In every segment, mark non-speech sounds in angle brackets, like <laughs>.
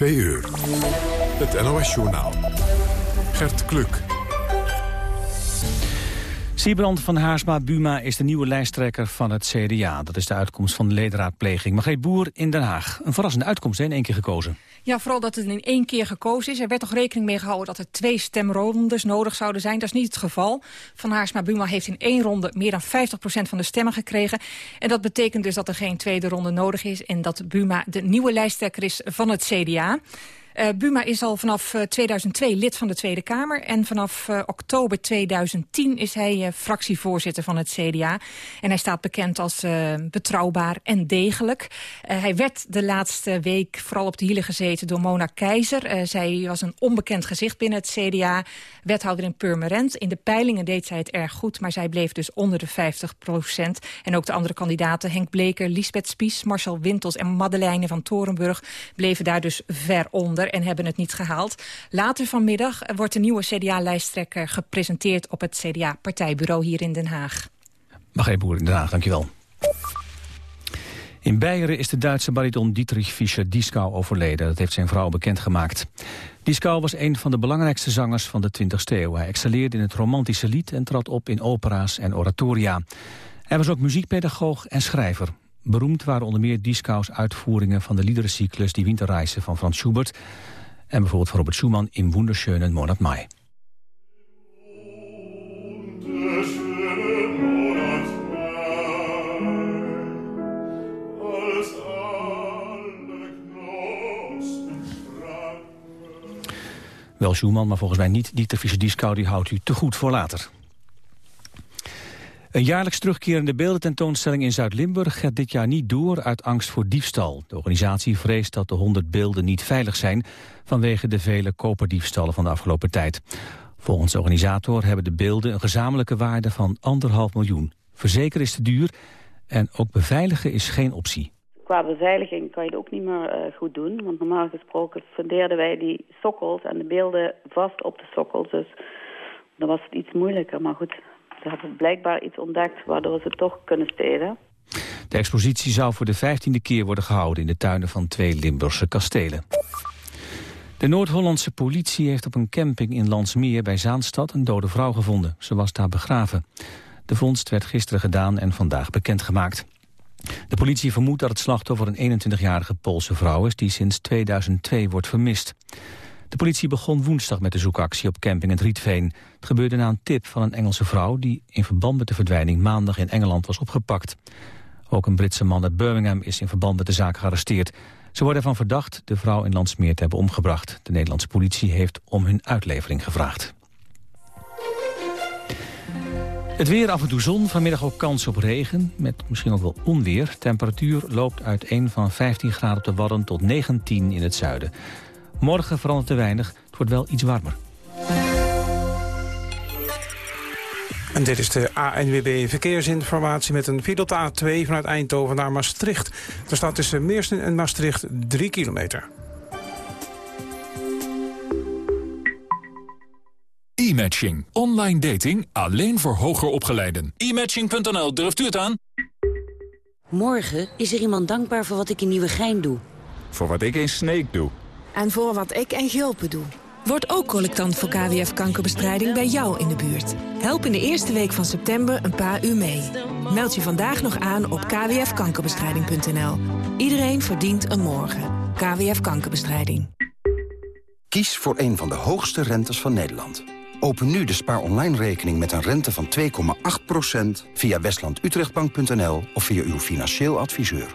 Twee uur. Het NOS-journaal. Gert Kluk. Siebrand van Haarsma-Buma is de nieuwe lijsttrekker van het CDA. Dat is de uitkomst van de ledenraadpleging. Margreet Boer in Den Haag. Een verrassende uitkomst, in één keer gekozen. Ja, vooral dat het in één keer gekozen is. Er werd toch rekening mee gehouden dat er twee stemrondes nodig zouden zijn. Dat is niet het geval. Van Haarsma-Buma heeft in één ronde meer dan 50% van de stemmen gekregen. En dat betekent dus dat er geen tweede ronde nodig is... en dat Buma de nieuwe lijsttrekker is van het CDA. Uh, Buma is al vanaf uh, 2002 lid van de Tweede Kamer. En vanaf uh, oktober 2010 is hij fractievoorzitter van het CDA. En hij staat bekend als betrouwbaar en degelijk. hij werd de laatste week vooral op de hielen gezeten door Mona Keizer. zij was een onbekend gezicht binnen het CDA. Wethouder in Purmerend. In de peilingen deed zij het erg goed. Maar zij bleef dus onder de 50 procent. En ook de andere kandidaten, Henk Bleker, Lisbeth Spies... Marcel Wintels en Madeleine van Torenburg... bleven daar dus ver onder en hebben het niet gehaald. Later vanmiddag wordt de nieuwe CDA-lijsttrekker gepresenteerd... op het CDA-partijbureau hier in Den Haag. Margreet Boer in Den Haag, dankjewel. In Beieren is de Duitse bariton Dietrich Fischer-Dieskau overleden. Dat heeft zijn vrouw bekendgemaakt. Dieskau was een van de belangrijkste zangers van de 20e eeuw. Hij excelleerde in het romantische lied en trad op in opera's en oratoria. Hij was ook muziekpedagoog en schrijver. Beroemd waren onder meer Dieskau's uitvoeringen van de liederencyclus Die Winterreise van Frans Schubert en bijvoorbeeld van Robert Schumann in Wunderschönen Monat Mai. Wel Schumann, maar volgens mij niet Dieter Fischer-Dieskau, die houdt u te goed voor later. Een jaarlijks terugkerende beeldententoonstelling in Zuid-Limburg gaat dit jaar niet door uit angst voor diefstal. De organisatie vreest dat de 100 beelden niet veilig zijn vanwege de vele koperdiefstallen van de afgelopen tijd. Volgens de organisator hebben de beelden een gezamenlijke waarde van anderhalf miljoen. Verzekeren is te duur en ook beveiligen is geen optie. Qua beveiliging kan je het ook niet meer uh, goed doen. Want normaal gesproken fundeerden wij die sokkels en de beelden vast op de sokkels. Dus dan was het iets moeilijker. Maar goed, ze hebben blijkbaar iets ontdekt waardoor ze toch kunnen stelen. De expositie zou voor de vijftiende keer worden gehouden in de tuinen van twee Limburgse kastelen. De Noord-Hollandse politie heeft op een camping in Landsmeer bij Zaanstad een dode vrouw gevonden. Ze was daar begraven. De vondst werd gisteren gedaan en vandaag bekendgemaakt. De politie vermoedt dat het slachtoffer een 21-jarige Poolse vrouw is... die sinds 2002 wordt vermist. De politie begon woensdag met de zoekactie op camping het Rietveen. Het gebeurde na een tip van een Engelse vrouw... die in verband met de verdwijning maandag in Engeland was opgepakt. Ook een Britse man uit Birmingham is in verband met de zaak gearresteerd. Ze worden ervan verdacht de vrouw in Landsmeer te hebben omgebracht. De Nederlandse politie heeft om hun uitlevering gevraagd. Het weer af en toe zon, vanmiddag ook kans op regen, met misschien ook wel onweer. Temperatuur loopt uit een van 15 graden op de Wadden tot 19 in het zuiden. Morgen verandert te weinig, het wordt wel iets warmer. En dit is de ANWB Verkeersinformatie met een file A2 vanuit Eindhoven naar Maastricht. Er staat tussen Meersen en Maastricht 3 kilometer. E-matching. Online dating alleen voor hoger opgeleiden. E-matching.nl, durft u het aan? Morgen is er iemand dankbaar voor wat ik in Nieuwegein doe. Voor wat ik in Sneek doe. En voor wat ik in Gulpen doe. Word ook collectant voor KWF-kankerbestrijding bij jou in de buurt. Help in de eerste week van september een paar uur mee. Meld je vandaag nog aan op kwfkankerbestrijding.nl. Iedereen verdient een morgen. KWF Kankerbestrijding. Kies voor een van de hoogste rentes van Nederland. Open nu de spaar online rekening met een rente van 2,8% via westlandutrechtbank.nl of via uw financieel adviseur.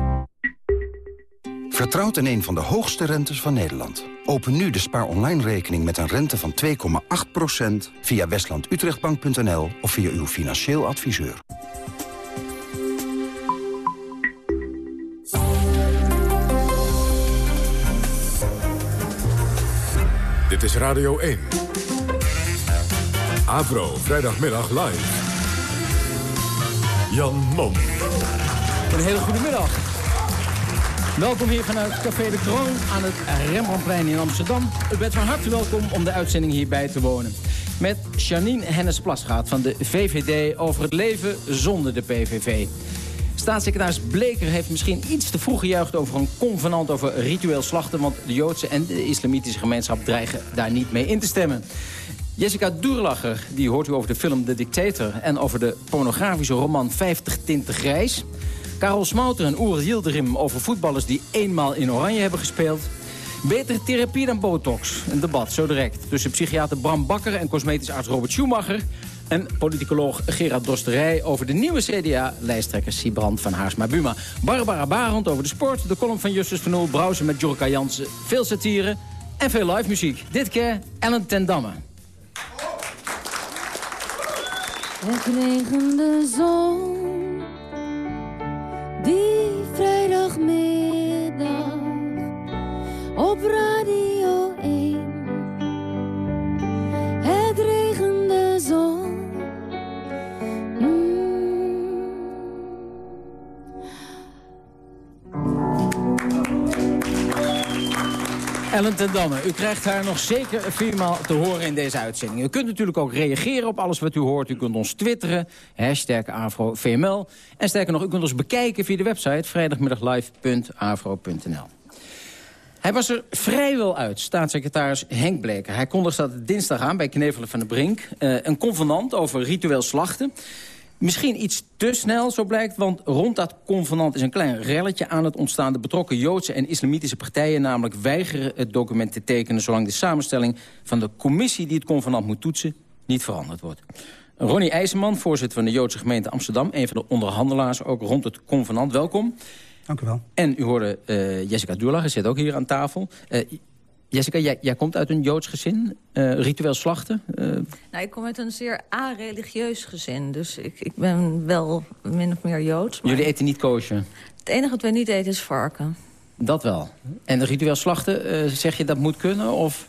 Vertrouwt in een van de hoogste rentes van Nederland. Open nu de spaar online rekening met een rente van 2,8% via westlandutrechtbank.nl of via uw financieel adviseur. Dit is Radio 1. Avro, vrijdagmiddag live. Jan Mom. Een hele goede middag. Welkom hier vanuit Café de Kroon aan het Rembrandtplein in Amsterdam. U bent van harte welkom om de uitzending hierbij te wonen. Met Janine Hennis-Plasgaat van de VVD over het leven zonder de PVV. Staatssecretaris Bleker heeft misschien iets te vroeg gejuicht over een convenant over ritueel slachten... want de Joodse en de islamitische gemeenschap dreigen daar niet mee in te stemmen. Jessica Doerlacher, die hoort u over de film De Dictator... en over de pornografische roman 50 Tinten Grijs. Karel Smouter en Oer Yildirim over voetballers die eenmaal in oranje hebben gespeeld. Betere therapie dan botox. Een debat zo direct tussen psychiater Bram Bakker en cosmetisch arts Robert Schumacher... en politicoloog Gerard Dosterij over de nieuwe CDA-lijsttrekker Sibrand van Haarsma-Buma. Barbara Barend over de sport, de column van Justus van Oel, Brouwsen met Jorka Jansen, veel satire en veel live muziek. Dit keer Ellen ten Damme. Wegregende zon, die vrijdagmiddag op Radio U krijgt haar nog zeker viermaal te horen in deze uitzending. U kunt natuurlijk ook reageren op alles wat u hoort. U kunt ons twitteren, hashtag. En sterker nog, u kunt ons bekijken via de website vrijdagmiddaglive.afro.nl. Hij was er vrijwel uit, staatssecretaris Henk Bleker. Hij kondigde dat dinsdag aan bij Knevelen van de Brink. Uh, een convenant over ritueel slachten. Misschien iets te snel, zo blijkt, want rond dat convenant is een klein relletje aan het ontstaan. De betrokken Joodse en islamitische partijen namelijk weigeren het document te tekenen... zolang de samenstelling van de commissie die het convenant moet toetsen niet veranderd wordt. Ronnie IJzerman, voorzitter van de Joodse gemeente Amsterdam... een van de onderhandelaars ook rond het convenant. Welkom. Dank u wel. En u hoorde uh, Jessica Duurlacher, zit ook hier aan tafel. Uh, Jessica, jij, jij, komt uit een Joods gezin, uh, ritueel slachten. Uh... Nou, ik kom uit een zeer a-religieus gezin, dus ik, ik ben wel min of meer Joods. Maar... Jullie eten niet koosje? Het enige wat wij niet eten is varken. Dat wel. En de ritueel slachten, uh, zeg je dat moet kunnen of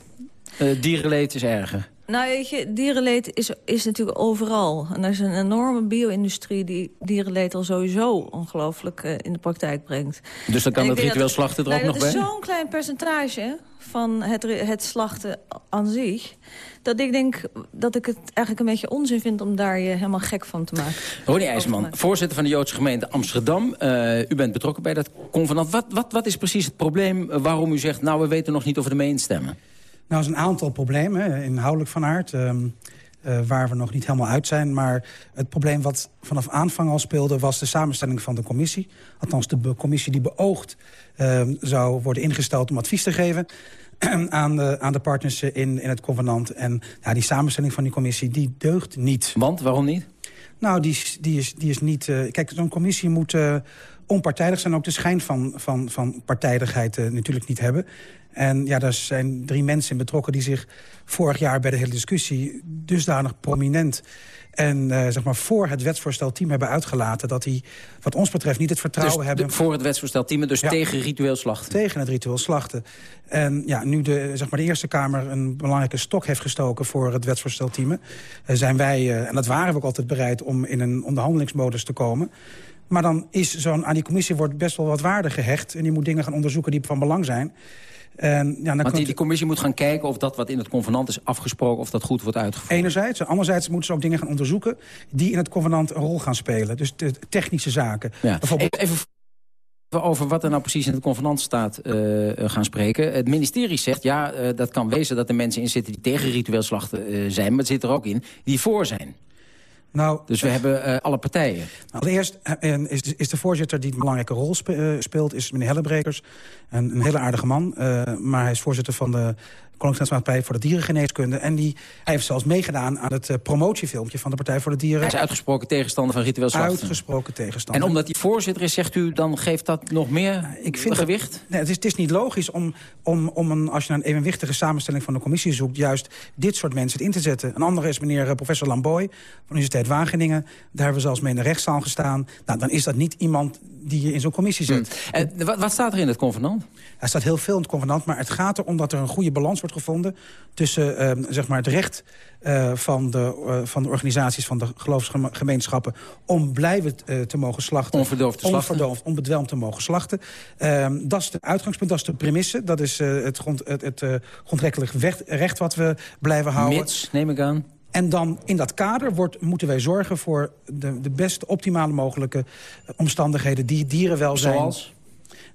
dierenleed is erger? Nou, weet je, dierenleed is, is natuurlijk overal. En er is een enorme bio-industrie die dierenleed al sowieso ongelooflijk uh, in de praktijk brengt. Dus dan kan het ritueel slachten er ook nog bij? Dat is zo'n klein percentage van het, het slachten aan zich... dat ik denk dat ik het eigenlijk een beetje onzin vind om daar je helemaal gek van te maken. Ronnie IJsman, voorzitter van de Joodse gemeente Amsterdam. Uh, u bent betrokken bij dat convenant. Wat, wat, wat is precies het probleem waarom u zegt... nou, we weten nog niet of we ermee instemmen? Nou, er is een aantal problemen, inhoudelijk van aard... Um, uh, waar we nog niet helemaal uit zijn. Maar het probleem wat vanaf aanvang al speelde... was de samenstelling van de commissie. Althans, de commissie die beoogd uh, zou worden ingesteld om advies te geven... <clears throat> aan de, aan de partners in, in het convenant. En ja, die samenstelling van die commissie, die deugt niet. Want, waarom niet? Nou, die, die, is, die is niet... Uh, kijk, zo'n commissie moet uh, onpartijdig zijn. Ook de schijn van, van, van partijdigheid natuurlijk niet hebben. En ja, daar zijn drie mensen in betrokken die zich vorig jaar bij de hele discussie dusdanig prominent en uh, zeg maar voor het wetsvoorstelteam hebben uitgelaten... dat die wat ons betreft niet het vertrouwen dus hebben... voor het wetsvoorstelteam, dus ja, tegen ritueel slachten? Tegen het ritueel slachten. En ja, nu de, zeg maar de Eerste Kamer een belangrijke stok heeft gestoken... voor het wetsvoorstelteam, uh, zijn wij, uh, en dat waren we ook altijd bereid... om in een onderhandelingsmodus te komen... Maar dan is zo'n aan die commissie wordt best wel wat waarde gehecht... en die moet dingen gaan onderzoeken die van belang zijn... En, ja, dan Want die, die, commissie moet gaan kijken of dat wat in het convenant is afgesproken... of dat goed wordt uitgevoerd. Enerzijds. En anderzijds moeten ze ook dingen gaan onderzoeken... die in het convenant een rol gaan spelen. Dus de technische zaken. Ja. Bijvoorbeeld... Even over wat er nou precies in het convenant staat uh, gaan spreken. Het ministerie zegt, ja, uh, dat kan wezen dat er mensen in zitten... die tegen ritueel slachten uh, zijn, maar het zit er ook in die voor zijn. Nou, dus we hebben uh, alle partijen. Nou, allereerst uh, is, de, is de voorzitter die een belangrijke rol spe, speelt... is meneer Hellebrekers. Een, een hele aardige man. maar hij is voorzitter van de Koninklijke voor de Dierengeneeskunde. En die, hij heeft zelfs meegedaan aan het uh, promotiefilmpje van de Partij voor de Dieren. Hij is uitgesproken tegenstander van ritueel slachten. Uitgesproken tegenstander. En omdat hij voorzitter is, zegt u, dan geeft dat nog meer ik vind gewicht? Dat, nee, het, is, het is niet logisch om, om, om een, als je een evenwichtige samenstelling van de commissie zoekt... juist dit soort mensen in te zetten. Een andere is meneer uh, professor Lamboy van de Universiteit Wageningen. Daar hebben we zelfs mee in de rechtszaal gestaan. Nou, dan is dat niet iemand die je in zo'n commissie zet. Hmm. En wat, wat staat er in het convenant? Er staat heel veel in het convenant, maar het gaat erom dat er een goede balans wordt gevonden... tussen ehm, zeg maar het recht uh, van, de, uh, van de organisaties van de geloofsgemeenschappen... om blijven uh, te mogen slachten. Onverdoofd te slachten. Onverdoofd, onbedwelmd te mogen slachten. Ehm, dat is het uitgangspunt, dat is de premisse. Dat is het, grond, het, het grondrechtelijk recht, recht wat we blijven houden. Mits, neem ik aan. En dan in dat kader wordt, moeten wij zorgen voor de, de best optimale mogelijke omstandigheden... die dierenwelzijn... Zoals?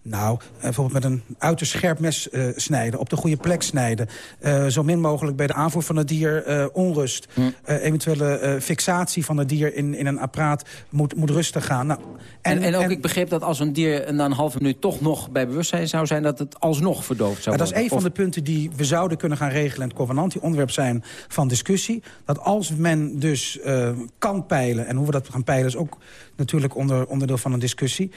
Nou, bijvoorbeeld met een uiterst scherp mes uh, snijden. Op de goede plek snijden. Uh, zo min mogelijk bij de aanvoer van het dier uh, onrust. Hm. eventuele fixatie van het dier in, in een apparaat moet, moet rustig gaan. Nou, en, en, en ook, en, ik begreep dat als een dier na een halve minuut toch nog bij bewustzijn zou zijn... dat het alsnog verdoofd zou worden. Dat is een van de punten die we zouden kunnen gaan regelen in het covenant. Die onderwerp zijn van discussie. Dat als men dus kan peilen, en hoe we dat gaan peilen... is ook natuurlijk onder, onderdeel van een discussie...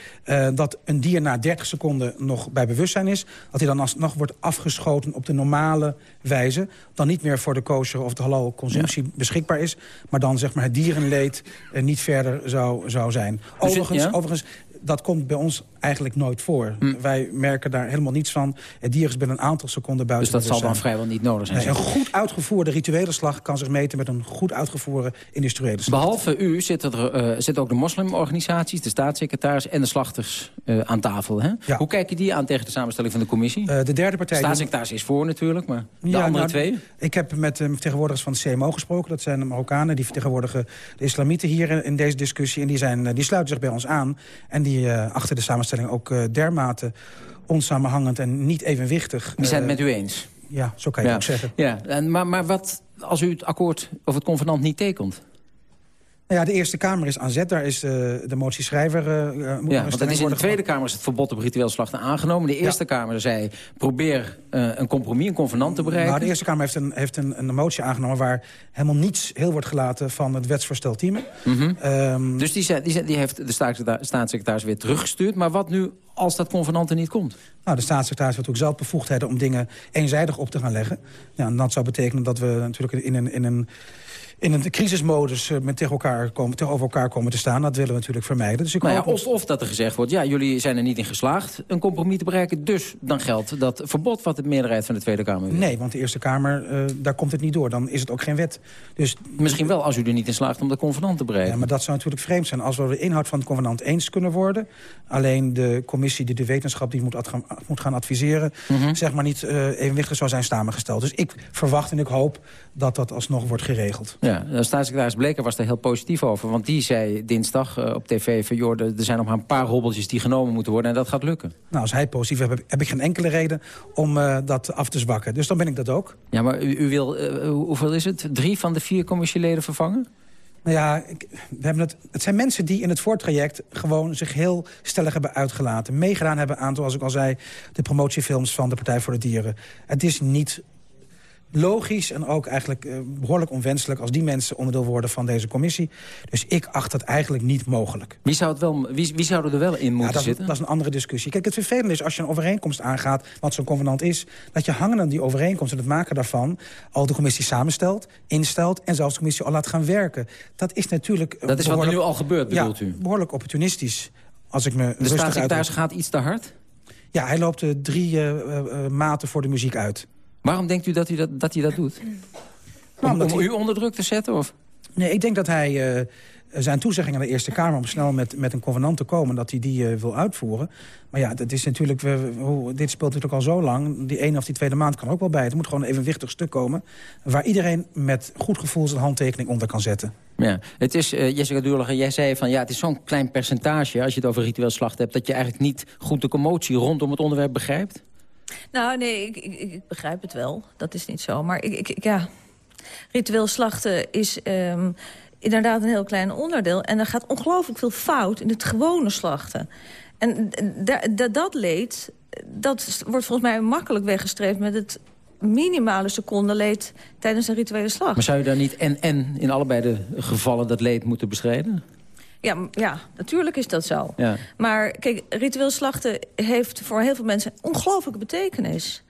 dat een dier na 30 seconden nog bij bewustzijn is... dat hij dan alsnog wordt afgeschoten op de normale wijze... dan niet meer voor de kosher of de halal consumptie beschikbaar is... maar dan zeg maar het dierenleed eh, niet verder zou, zou zijn. Overigens, overigens, dat komt bij ons eigenlijk nooit voor. Hm. Wij merken daar helemaal niets van. Het dier is binnen een aantal seconden buiten Dus dat zal dan vrijwel niet nodig zijn? Nee, een goed uitgevoerde rituele slag kan zich meten... met een goed uitgevoerde industriële slag. Behalve u zitten er, uh, zitten ook de moslimorganisaties... de staatssecretaris en de slachters uh, aan tafel. Hè? Ja. Hoe kijken die aan tegen de samenstelling van de commissie? Uh, de derde partij... De staatssecretaris is voor natuurlijk, maar de ja, andere nou, twee? Ik heb met de vertegenwoordigers van de CMO gesproken. Dat zijn de Marokkanen. Die vertegenwoordigen de islamieten hier in deze discussie. En die, zijn, die sluiten zich bij ons aan. En die achter de samenstelling ook der dermate onsamenhangend en niet evenwichtig. We zijn het met u eens? Ja, zo kan je ja. ook zeggen. Ja, en, maar, maar wat als u het akkoord of het convenant niet tekent? Nou ja, de Eerste Kamer is aan zet. Daar is uh, de motie-schrijver... Uh, ja, want is in de Tweede Kamer is het verbod op ritueel slachten aangenomen. De Eerste ja. Kamer zei, probeer uh, een compromis, een convenant te bereiken. Nou, de Eerste Kamer heeft, een, heeft een, een motie aangenomen... waar helemaal niets heel wordt gelaten van het wetsvoorstel Thieme. Mm -hmm. um, dus die, die, die heeft de staatssecretaris weer teruggestuurd. Maar wat nu als dat convenant er niet komt? Nou, de staatssecretaris heeft ook zelf bevoegdheden om dingen eenzijdig op te gaan leggen. Ja, en dat zou betekenen dat we natuurlijk in een... In een in een crisismodus uh, met tegen elkaar komen, tegenover elkaar komen te staan. Dat willen we natuurlijk vermijden. Dus ik nou ja, of, of dat er gezegd wordt, ja, jullie zijn er niet in geslaagd... een compromis te bereiken, dus dan geldt dat verbod... wat de meerderheid van de Tweede Kamer wil. Nee, want de Eerste Kamer, uh, daar komt het niet door. Dan is het ook geen wet. Dus, Misschien wel als u er niet in slaagt om de convenant te bereiken. Ja, maar dat zou natuurlijk vreemd zijn. Als we de inhoud van het convenant eens kunnen worden... alleen de commissie die de wetenschap die moet, moet gaan adviseren... Mm -hmm. zeg maar niet uh, evenwichtig zou zijn samengesteld. Dus ik verwacht en ik hoop dat dat alsnog wordt geregeld. Ja, de staatssecretaris Bleker was er heel positief over. Want die zei dinsdag uh, op tv van... Joh, er zijn nog maar een paar hobbeltjes die genomen moeten worden... en dat gaat lukken. Nou, als hij positief is, heb, heb ik geen enkele reden om uh, dat af te zwakken. Dus dan ben ik dat ook. Ja, maar u, u wil, uh, hoeveel is het? Drie van de vier commissieleden vervangen? Nou ja, ik, we hebben het, het zijn mensen die in het voortraject gewoon zich heel stellig hebben uitgelaten. Meegedaan hebben aan, zoals ik al zei, de promotiefilms van de Partij voor de Dieren. Het is niet logisch en ook eigenlijk uh, behoorlijk onwenselijk... als die mensen onderdeel worden van deze commissie. Dus ik acht dat eigenlijk niet mogelijk. Wie zou, het wel, wie, wie zou er wel in moeten ja, dat, zitten? Dat is een andere discussie. Kijk, het vervelende is als je een overeenkomst aangaat... wat zo'n convenant is, dat je hangen aan die overeenkomst... en het maken daarvan al de commissie samenstelt, instelt... en zelfs de commissie al laat gaan werken. Dat is natuurlijk... Dat is wat er nu al gebeurt, bedoelt ja, u? behoorlijk opportunistisch. Als ik me de staatssecretaris gaat iets te hard? Ja, hij loopt de drie uh, uh, maten voor de muziek uit. Waarom denkt u dat hij dat, dat, hij dat doet? Nou, om, om hij... u onder druk te zetten? Of? Nee, ik denk dat hij uh, zijn toezegging aan de Eerste Kamer... om snel met, met een convenant te komen, dat hij die uh, wil uitvoeren. Maar ja, dat is natuurlijk, dit speelt natuurlijk al zo lang. Die ene of die tweede maand kan ook wel bij. Het moet gewoon een evenwichtig stuk komen... waar iedereen met goed gevoel zijn handtekening onder kan zetten. Ja, het is, uh, Jessica Duurlager, jij zei van ja, het is zo'n klein percentage... als je het over ritueel slacht hebt... dat je eigenlijk niet goed de commotie rondom het onderwerp begrijpt? Nou, nee, ik, ik, begrijp het wel. Dat is niet zo. Maar ik, ik ja, ritueel slachten is um, inderdaad een heel klein onderdeel. En er gaat ongelooflijk veel fout in het gewone slachten. En dat leed, dat wordt volgens mij makkelijk weggestreefd... met het minimale seconde leed tijdens een rituele slag. Maar zou je dan niet en-en in allebei de gevallen dat leed moeten bestrijden? Ja, ja, natuurlijk is dat zo. Ja. Maar kijk, ritueel slachten heeft voor heel veel mensen ongelooflijke betekenis.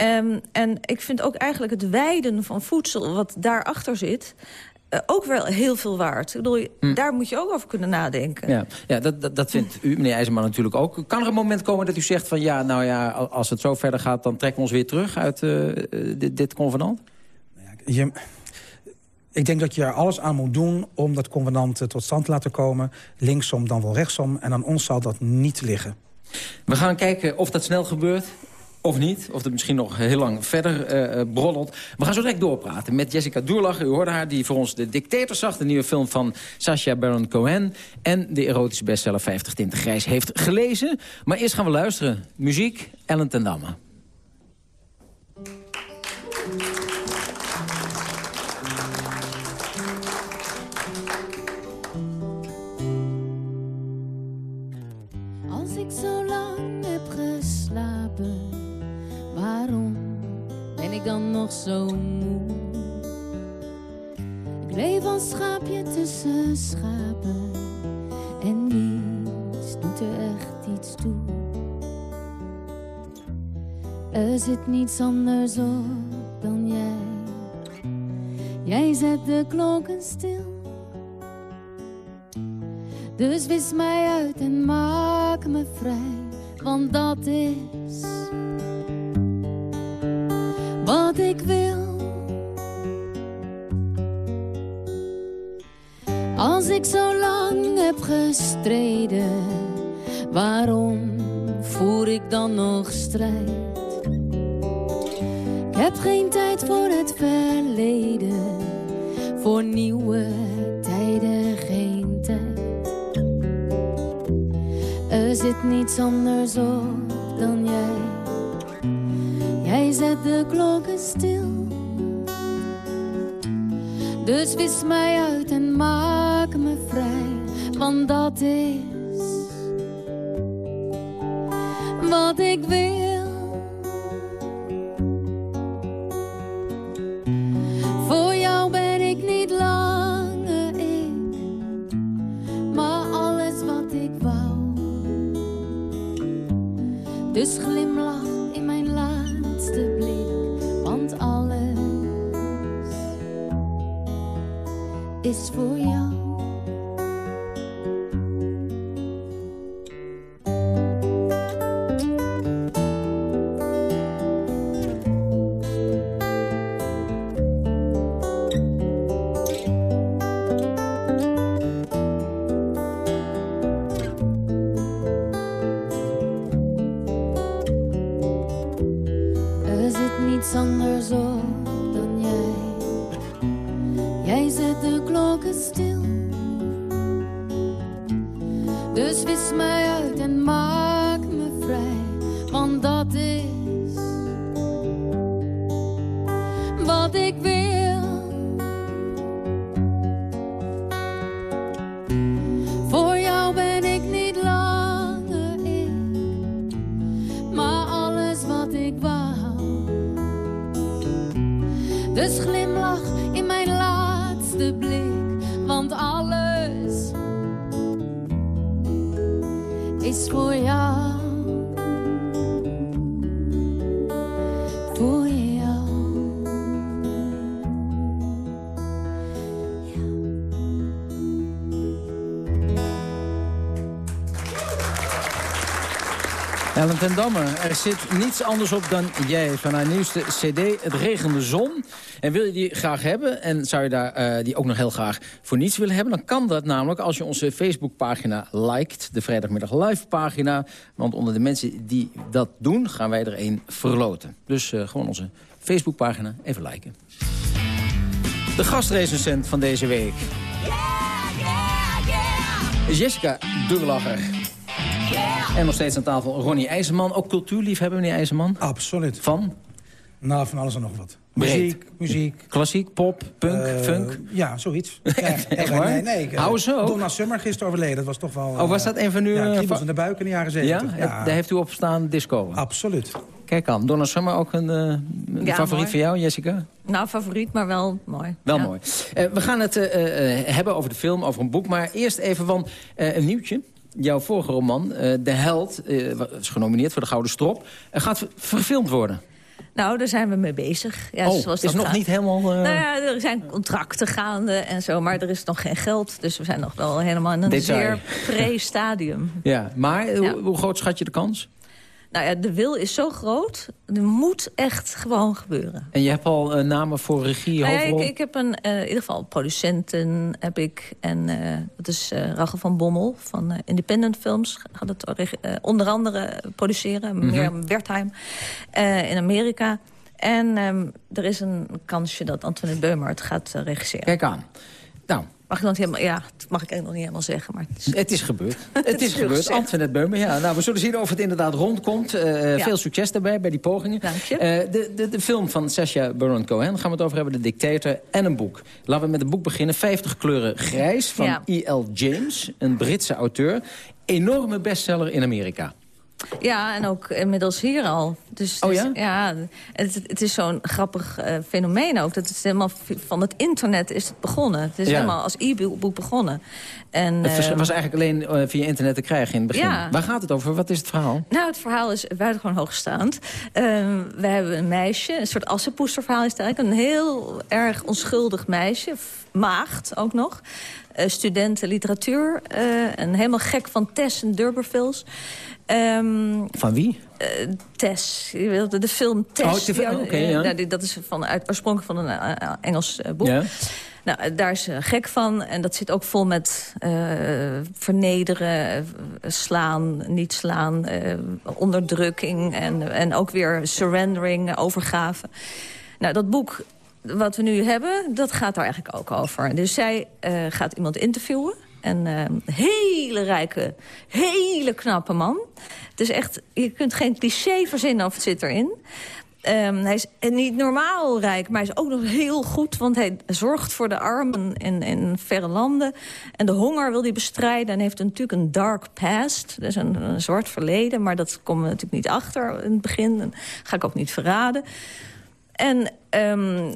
Um, en ik vind ook eigenlijk het wijden van voedsel wat daarachter zit... eh, ook wel heel veel waard. Ik bedoel, Hm. daar moet je ook over kunnen nadenken. Ja, ja dat, dat, dat vindt u, meneer IJzerman, natuurlijk ook. Kan er een moment komen dat u zegt van... ja, nou ja, als het zo verder gaat... dan trekken we ons weer terug uit eh, eh, dit, dit convenant? Je, ik denk dat je er alles aan moet doen om dat convenant eh, tot stand te laten komen. Linksom dan wel rechtsom. En aan ons zal dat niet liggen. We gaan kijken of dat snel gebeurt. Of niet, of het misschien nog heel lang verder broddelt. We gaan zo direct doorpraten met Jessica Doerlacher. U hoorde haar, die voor ons de Dictator zag. De nieuwe film van Sacha Baron Cohen. En de erotische bestseller 50 Tinten Grijs heeft gelezen. Maar eerst gaan we luisteren. Muziek, Ellen ten. Dan nog zo moe? Ik leef als schaapje tussen schapen en niets doet er echt iets toe. Er zit niets anders op dan jij. Jij zet de klokken stil. Dus wis mij uit en maak me vrij, want dat is wat ik wil. Als ik zo lang heb gestreden, waarom voer ik dan nog strijd? Ik heb geen tijd voor het verleden, voor nieuwe tijden geen tijd. Er zit niets anders op dan jij. Jij zet de klokken stil. Dus wis mij uit en maak me vrij, want dat is wat ik wil. Ellen ten Damme, er zit niets anders op dan jij van haar nieuwste cd, Het regende zon. En wil je die graag hebben en zou je daar, eh, die ook nog heel graag voor niets willen hebben... dan kan dat namelijk als je onze Facebookpagina liked, de Vrijdagmiddag Live pagina. Want onder de mensen die dat doen, gaan wij er een verloten. Dus eh, gewoon onze Facebookpagina even liken. De gastrecensent van deze week. is Jessica Doerlacher. En nog steeds aan tafel Ronnie IJzerman. Ook cultuurliefhebber, meneer IJzerman? Absoluut. Van? Nou, van alles en nog wat. Breed. Muziek, muziek. Klassiek, pop, punk, Eh, funk? Ja, zoiets. <laughs> Ja, Echt ja, waar? Nee, nee. ik, eh, Hou zo. Donna Summer gisteren overleden. Dat was toch wel... Oh, was dat een van uw, Ja, eh, in de buik in de jaren Ja? 70. Daar heeft u op staan disco? Absoluut. Kijk aan. Donna Summer ook een, eh, een Ja, favoriet mooi. van jou, Jessica? Nou, favoriet, maar wel mooi. Wel Ja. mooi. Eh, we gaan het eh, eh, hebben over de film, over een boek. Maar eerst even van eh, een nieuwtje. Jouw vorige roman, eh, De Held, eh, is genomineerd voor de Gouden Strop. eh, gaat ver- verfilmd worden. Nou, daar zijn we mee bezig. Ja, oh, zoals is dat nog gaat. niet helemaal... Uh... Nou ja, er zijn contracten gaande en zo, maar er is nog geen geld. Dus we zijn nog wel helemaal in een Detail. zeer pre-stadium. Ja, maar ja. Hoe, hoe groot schat je de kans? Nou ja, de wil is zo groot. Er moet echt gewoon gebeuren. En je hebt al uh, namen voor regie, nou ja, ik, ik, heb een, uh, in ieder geval producenten heb ik. En uh, dat is Rachel van Bommel van Independent Films. Gaat het onder andere produceren. Mm -hmm. Mirjam Wertheim in Amerika. En um, er is een kansje dat Antoinette Beumert gaat regisseren. Kijk aan. Mag ik helemaal, ja, dat mag ik eigenlijk nog niet helemaal zeggen. Maar het, is... het is gebeurd. <laughs> het is gebeurd. Antoinette Beumer. Ja, nou, we zullen zien of het inderdaad rondkomt. Uh, ja. Veel succes daarbij, bij die pogingen. Dank je. Uh, de, de, de film van Sacha Baron Cohen, gaan we het over hebben. De Dictator en een boek. Laten we met een boek beginnen. 50 kleuren grijs van ja. E.L. James. Een Britse auteur. Enorme bestseller in Amerika. Ja, en ook inmiddels hier al. Dus, oh ja? Ja, het, het is zo'n grappig uh, fenomeen ook. Dat het helemaal van het internet is het begonnen. Het is ja. helemaal als e-book begonnen. En, het uh, was eigenlijk alleen uh, via internet te krijgen in het begin. Ja. Waar gaat het over? Wat is het verhaal? Nou, het verhaal is buitengewoon hoogstaand. Ehm, we hebben een meisje, een soort assenpoesterverhaal is het eigenlijk. Een heel erg onschuldig meisje, maagd ook nog. Studenten literatuur. En helemaal gek van Tess en Durbervilles. Um, van wie? Uh, Tess. Je wilde de film Tess. Oh, okay, ja. nou, dat is van, uit, oorspronkelijk van een uh, Engels boek. Ja. Nou, daar is ze gek van. En dat zit ook vol met vernederen, slaan, niet slaan, onderdrukking... En, en ook weer surrendering, overgave. Nou, dat boek wat we nu hebben, dat gaat daar eigenlijk ook over. Dus zij gaat iemand interviewen. Een uh, hele rijke, hele knappe man. Het is echt, je kunt geen cliché verzinnen of het zit erin. Um, hij is niet normaal rijk, maar hij is ook nog heel goed... want hij zorgt voor de armen in, in verre landen. En de honger wil hij bestrijden en heeft natuurlijk een dark past. Dus een, een zwart verleden, maar dat komen we natuurlijk niet achter in het begin. Ga ik ook niet verraden. En um,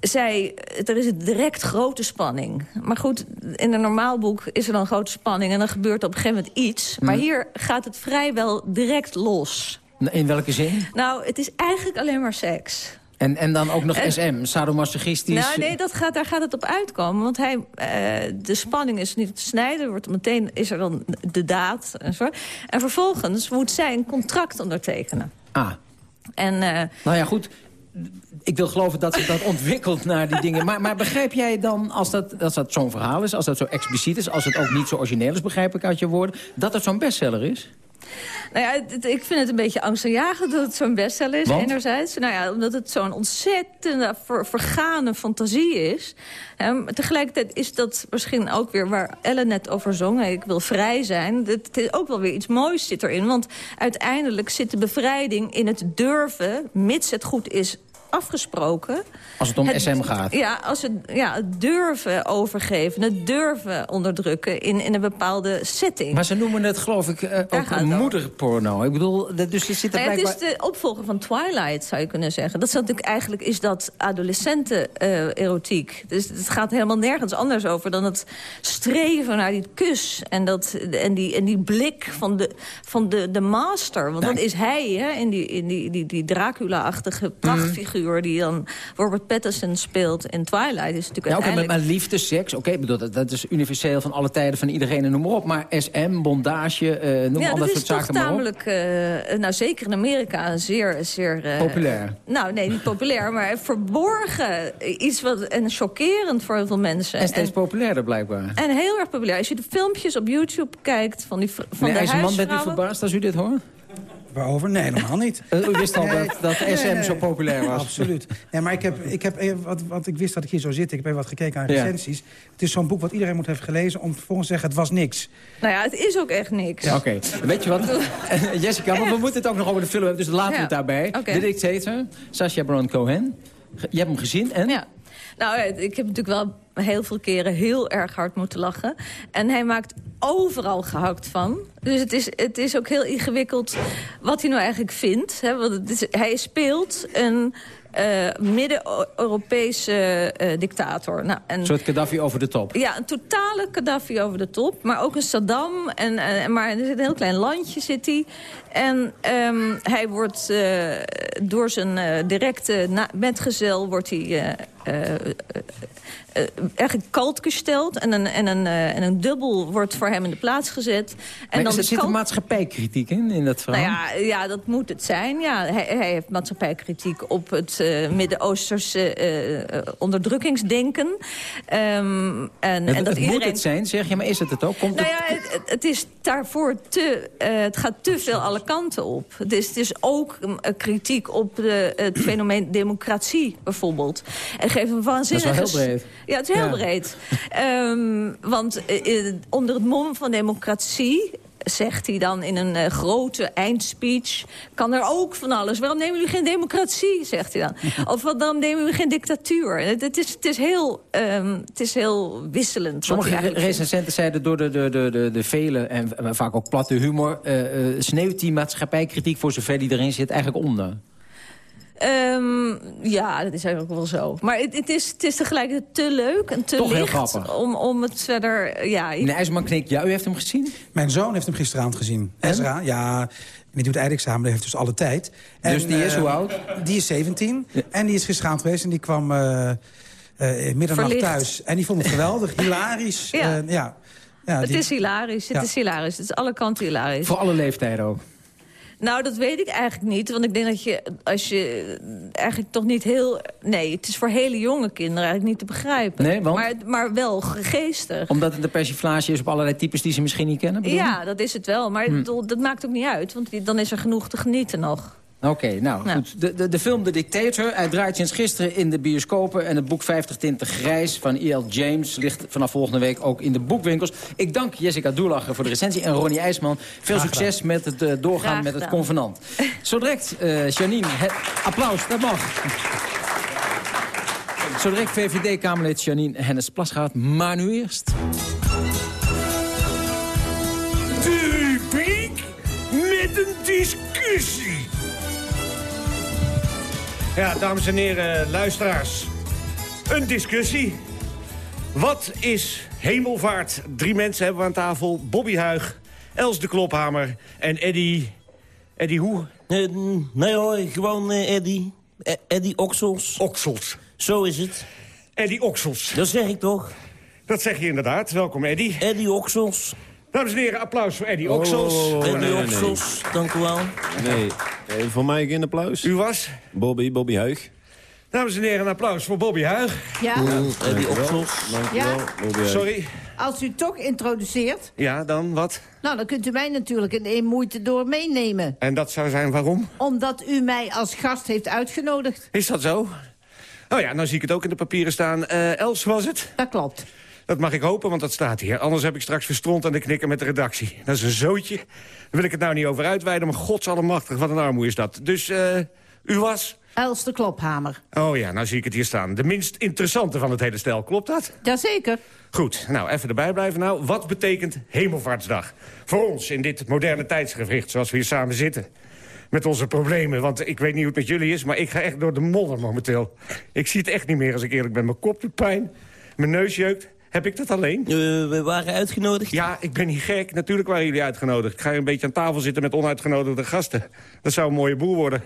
zij, er is direct grote spanning. Maar goed, in een normaal boek is er dan grote spanning... en dan gebeurt op een gegeven moment iets. Maar Mm. hier gaat het vrijwel direct los. In welke zin? Nou, het is eigenlijk alleen maar seks. En, en dan ook nog En- SM, sadomasochistisch. Nou, nee, dat gaat, daar gaat het op uitkomen. Want hij, eh, de spanning is niet te snijden. Er Wordt meteen is er dan de daad. En, zo. en vervolgens moet zij een contract ondertekenen. Ah, En eh, nou ja, goed. Ik wil geloven dat zich dat <laughs> ontwikkelt naar die dingen. Maar, maar begrijp jij dan, als dat, als dat zo'n verhaal is... als dat zo expliciet is, als het ook niet zo origineel is... begrijp ik uit je woorden, dat het zo'n bestseller is? Nou ja, het- ik vind het een beetje angstaanjagend dat het zo'n bestseller is, Want? enerzijds. Nou ja, omdat het zo'n ontzettende ver, vergane fantasie is. Hè, maar tegelijkertijd is dat misschien ook weer waar Ellen net over zong. Ik wil vrij zijn. Het het is ook wel weer iets moois zit erin. Want uiteindelijk zit de bevrijding in het durven, mits het goed is afgesproken. Als het om Het- SM gaat. Ja, als het, ja, het durven overgeven, het durven onderdrukken in, in een bepaalde setting. Maar ze noemen het, geloof ik, eh, ook het moederporno. Ik bedoel, dus er zit er Nou het is de opvolger van Twilight, zou je kunnen zeggen. Dat is natuurlijk eigenlijk is dat adolescenten-erotiek. dus het gaat helemaal nergens anders over dan het streven naar die kus. En, dat, en, die, en die blik van de, van de, de master. Want dat is hij, hè, in die, in die, die, die Dracula-achtige prachtfiguur... die dan Robert Pattinson speelt in Twilight. Is natuurlijk Ja, maar, uiteindelijk... maar liefde, seks, oké, bedoel, dat, dat is universeel van alle tijden van iedereen en noem maar op. Maar SM, bondage, eh, noem ja, al dat dat is soort zaken maar op. tamelijk, eh, nou zeker in Amerika, zeer... zeer eh, Populair. Nou, nee, niet populair, <laughs> maar verborgen. Iets wat, en chockerend voor heel veel mensen. En steeds populairder blijkbaar. en heel erg populair. Als je de filmpjes op YouTube kijkt van, die, van Meneer de IJzerman, bent u huisvrouwen... verbaasd als u dit hoort? Waarover? Nee, helemaal niet. <laughs> Eh, U wist al Nee. dat, dat SM nee, nee. zo populair was. Absoluut. Nee, maar ik heb, ik heb even wat, wat ik wist dat ik hier zou zitten. Ik heb even wat gekeken aan Ja. recensies. Het is zo'n boek wat iedereen moet hebben gelezen... om vervolgens te zeggen, het was niks. Nou ja, het is ook echt niks. Ja, Oké, weet je wat? Eh, <laughs> Jessica, we moeten het ook nog over de film hebben, dus laten we Ja. het daarbij. Oké. De Dictator, Sacha Baron Cohen. Je hebt hem gezien en? Ja. Nou, ik heb natuurlijk wel heel veel keren heel erg hard moeten lachen. En hij maakt overal gehakt van. Dus het is, het is ook heel ingewikkeld wat hij nou eigenlijk vindt. Hè? Want het is, hij speelt een eh, Midden-Europese eh, dictator. Nou, en, Een soort Gaddafi over de top. ja, een totale Gaddafi over de top. Maar ook een Saddam. En, maar er zit een heel klein landje zit hij. En ehm, hij wordt eh, door zijn directe metgezel... wordt hij eigenlijk kalt gesteld. En een, en, een, eh, en een dubbel wordt voor hem in de plaats gezet. En Maar er zit een maatschappijkritiek in, in dat verhaal. nou ja, ja, dat moet het zijn. Ja, hij, hij heeft maatschappijkritiek op het eh, Midden-Oosterse eh, eh, onderdrukkingsdenken. Ehm, en, het en dat het iedereen... moet het zijn, zeg je, maar is het het ook? Komt Nou het... ja, het, het is daarvoor te... eh, het gaat te veel alle kanten op. Het is, het is ook mm, kritiek op de, het fenomeen democratie, bijvoorbeeld. En geeft een waanzinnige... Dat is wel heel breed. Ja, het is heel Ja. breed. Ehm, want eh, eh, onder het mom van democratie zegt hij dan in een eh, grote eindspeech... kan er ook van alles. Waarom nemen jullie geen democratie, zegt hij dan. <laughs> Of waarom nemen jullie geen dictatuur? Het, het is, het, is heel, ehm, het is heel wisselend. Sommige vindt. recensenten zeiden door de, de, de, de, de vele en vaak ook platte humor... eh, sneeuwt die maatschappijkritiek voor zover die erin zit eigenlijk onder. Ehm, ja, dat is eigenlijk ook wel zo. Maar het, het, is, het is tegelijkertijd te leuk en te Toch heel licht... grappig. Om, om het verder... Ja, Meneer IJzerman knikt, ja, u heeft hem gezien? Mijn zoon heeft hem gisteravond gezien. Ezra, ja, die doet eindexamen, die heeft dus alle tijd. Dus die is eh, hoe oud? Die is 17. En die is gisteravond geweest en die kwam eh eh, middernacht Verlicht. thuis. En die vond het geweldig, <laughs> hilarisch. Ja. Eh, ja. Ja, het die- is hilarisch, het Ja. is hilarisch. Het is alle kanten hilarisch. Voor alle leeftijden ook. Nou, dat weet ik eigenlijk niet. Want ik denk dat je, als je eigenlijk toch niet heel... Nee, het is voor hele jonge kinderen eigenlijk niet te begrijpen. Nee, want? Maar, maar wel geestig. Omdat het een persiflage is op allerlei types die ze misschien niet kennen? Ja, dat is het wel. Maar Hm. dat maakt ook niet uit. Want dan is er genoeg te genieten nog. Oké, nou Nou. goed. De, de, de film De Dictator, hij draait sinds gisteren in de bioscopen... en het boek 50 Tinten Grijs van E.L. James ligt vanaf volgende week ook in de boekwinkels. Ik dank Jessica Doelacher voor de recensie en Ronnie IJsman. Veel Graag succes met het eh, doorgaan Graag met het convenant. <laughs> Zo direct, eh, Janine, het applaus, dat mag. Zo direct VVD-Kamerlid Janine Hennis Plasgaard, maar nu eerst... De rubriek met een discussie. Ja, dames en heren, luisteraars. Een discussie. Wat is hemelvaart? Drie mensen hebben we aan tafel. Bobby Huig, Els de Klophamer en Eddy... Eddy hoe? nee hoor, gewoon eh, Eddy. Eh, Eddy Oksels. Oksels. Zo is het. Eddy Oksels. Dat zeg ik toch? Dat zeg je inderdaad. Welkom, Eddy. Eddy Oksels. Dames en heren, applaus voor Eddy Oksels. Oh, oh, oh. Oksels. Dank u wel. Nee, eh, voor mij geen applaus. U was? Bobby, Bobby Huig. Dames en heren, een applaus voor Bobby Huig. Ja, Eddy Oksels. Ja. Bobby Huig. Sorry. als u toch introduceert... Ja, dan wat? nou, dan kunt u mij natuurlijk in één moeite door meenemen. En dat zou zijn waarom? Omdat u mij als gast heeft uitgenodigd. Is dat zo? Oh ja, nou zie ik het ook in de papieren staan. Eh, Els was het? Dat klopt. Dat mag ik hopen, want dat staat hier. Anders heb ik straks verstrond aan de knikker met de redactie. Dat is een zootje. Daar wil ik het nou niet over uitweiden, maar godsallemachtig, wat een armoe is dat. Dus, eh, u was? Els de Klophamer. Oh ja, nou zie ik het hier staan. De minst interessante van het hele stel, klopt dat? Jazeker. Goed, nou, even erbij blijven nou. Wat betekent Hemelvaartsdag? Voor ons in dit moderne tijdsgevricht, zoals we hier samen zitten. Met onze problemen, want ik weet niet hoe het met jullie is... maar ik ga echt door de modder momenteel. Ik zie het echt niet meer, als ik eerlijk ben. Mijn kop doet pijn, mijn neus jeukt. Heb ik dat alleen? we waren uitgenodigd. Ja, ik ben niet gek. Natuurlijk waren jullie uitgenodigd. Ik ga hier een beetje aan tafel zitten met onuitgenodigde gasten. Dat zou een mooie boel worden.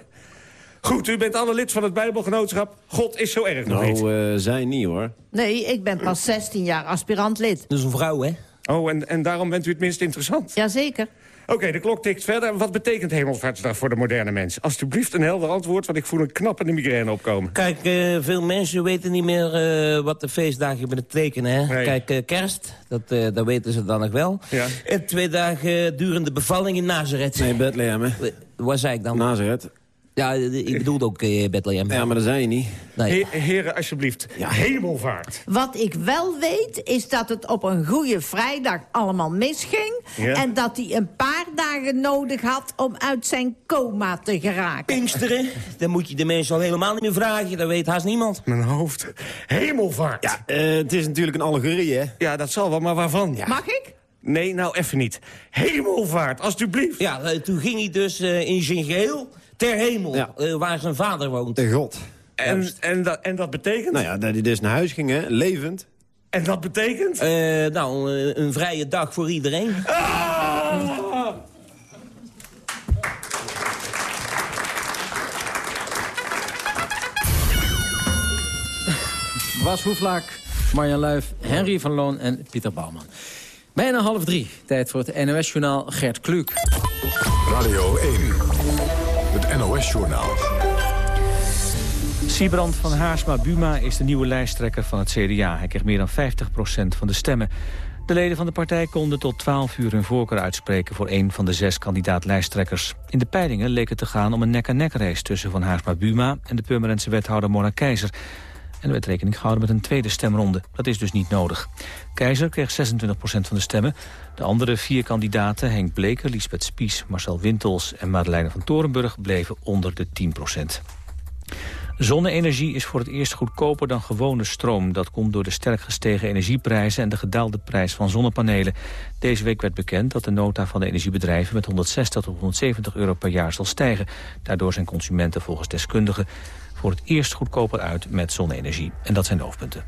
Goed, u bent alle lid van het Bijbelgenootschap. God is zo erg nog niet. Nou, eh zij niet hoor. Nee, ik ben pas 16 jaar aspirant lid. Dat is een vrouw, hè? Oh, en, en daarom bent u het minst interessant? Jazeker. Oké, de klok tikt verder. Wat betekent Hemelvaartsdag voor de moderne mens? Alsjeblieft een helder antwoord, want ik voel een knappende migraine opkomen. Kijk, eh, veel mensen weten niet meer eh, wat de feestdagen betekenen. Hè? Nee. Kijk, eh, kerst, dat, eh, dat weten ze dan nog wel. Ja. En twee dagen durende bevalling in Nazareth. Nee, Bethlehem, hè? Waar zei ik dan? Nazareth. Ja, eh, ik bedoelde ook eh, Bethlehem. Ja, maar dat zei je niet. Nee. He- heren, alsjeblieft. Hemelvaart. Wat ik wel weet, is dat het op een goede vrijdag allemaal misging. Ja. En dat hij een paar dagen nodig had om uit zijn coma te geraken. Pinksteren, dan moet je de mensen al helemaal niet meer vragen. Dat weet haast niemand. Mijn hoofd. Hemelvaart. Ja, eh, het is natuurlijk een allegorie, hè? Ja, dat zal wel, maar waarvan? Mag ik? Nee, nou even niet. Hemelvaart, alsjeblieft. Ja, eh, toen ging hij dus eh, in zijn geheel ter hemel, Ja. eh, waar zijn vader woont. De God. En, en, dat, en dat betekent? Nou ja, dat hij dus naar huis ging, hè? Levend. En dat betekent? Eh, nou, eh, een vrije dag voor iedereen. Ah! Bas Hoeflaak, Marjan Luif, Henry van Loon en Pieter Bouwman. Bijna half drie. Tijd voor het NOS-journaal Gert Kluk. Radio 1. NOS-journaal. Siebrand van Haarsma-Buma is de nieuwe lijsttrekker van het CDA. Hij kreeg meer dan 50% van de stemmen. De leden van de partij konden tot 12 uur hun voorkeur uitspreken... voor een van de zes kandidaat-lijsttrekkers. In de peilingen leek het te gaan om een nek-aan-nek-race... tussen Van Haarsma-Buma en de Purmerendse wethouder Mona Keizer. En er werd rekening gehouden met een tweede stemronde. Dat is dus niet nodig. Keizer kreeg 26% van de stemmen. De andere vier kandidaten, Henk Bleker, Lisbeth Spies... Marcel Wintels en Madeleine van Torenburg... bleven onder de 10% Zonne-energie is voor het eerst goedkoper dan gewone stroom. Dat komt door de sterk gestegen energieprijzen en de gedaalde prijs van zonnepanelen. Deze week werd bekend dat de nota van de energiebedrijven met 160 tot 170 euro per jaar zal stijgen. Daardoor zijn consumenten volgens deskundigen voor het eerst goedkoper uit met zonne-energie. En dat zijn de hoofdpunten.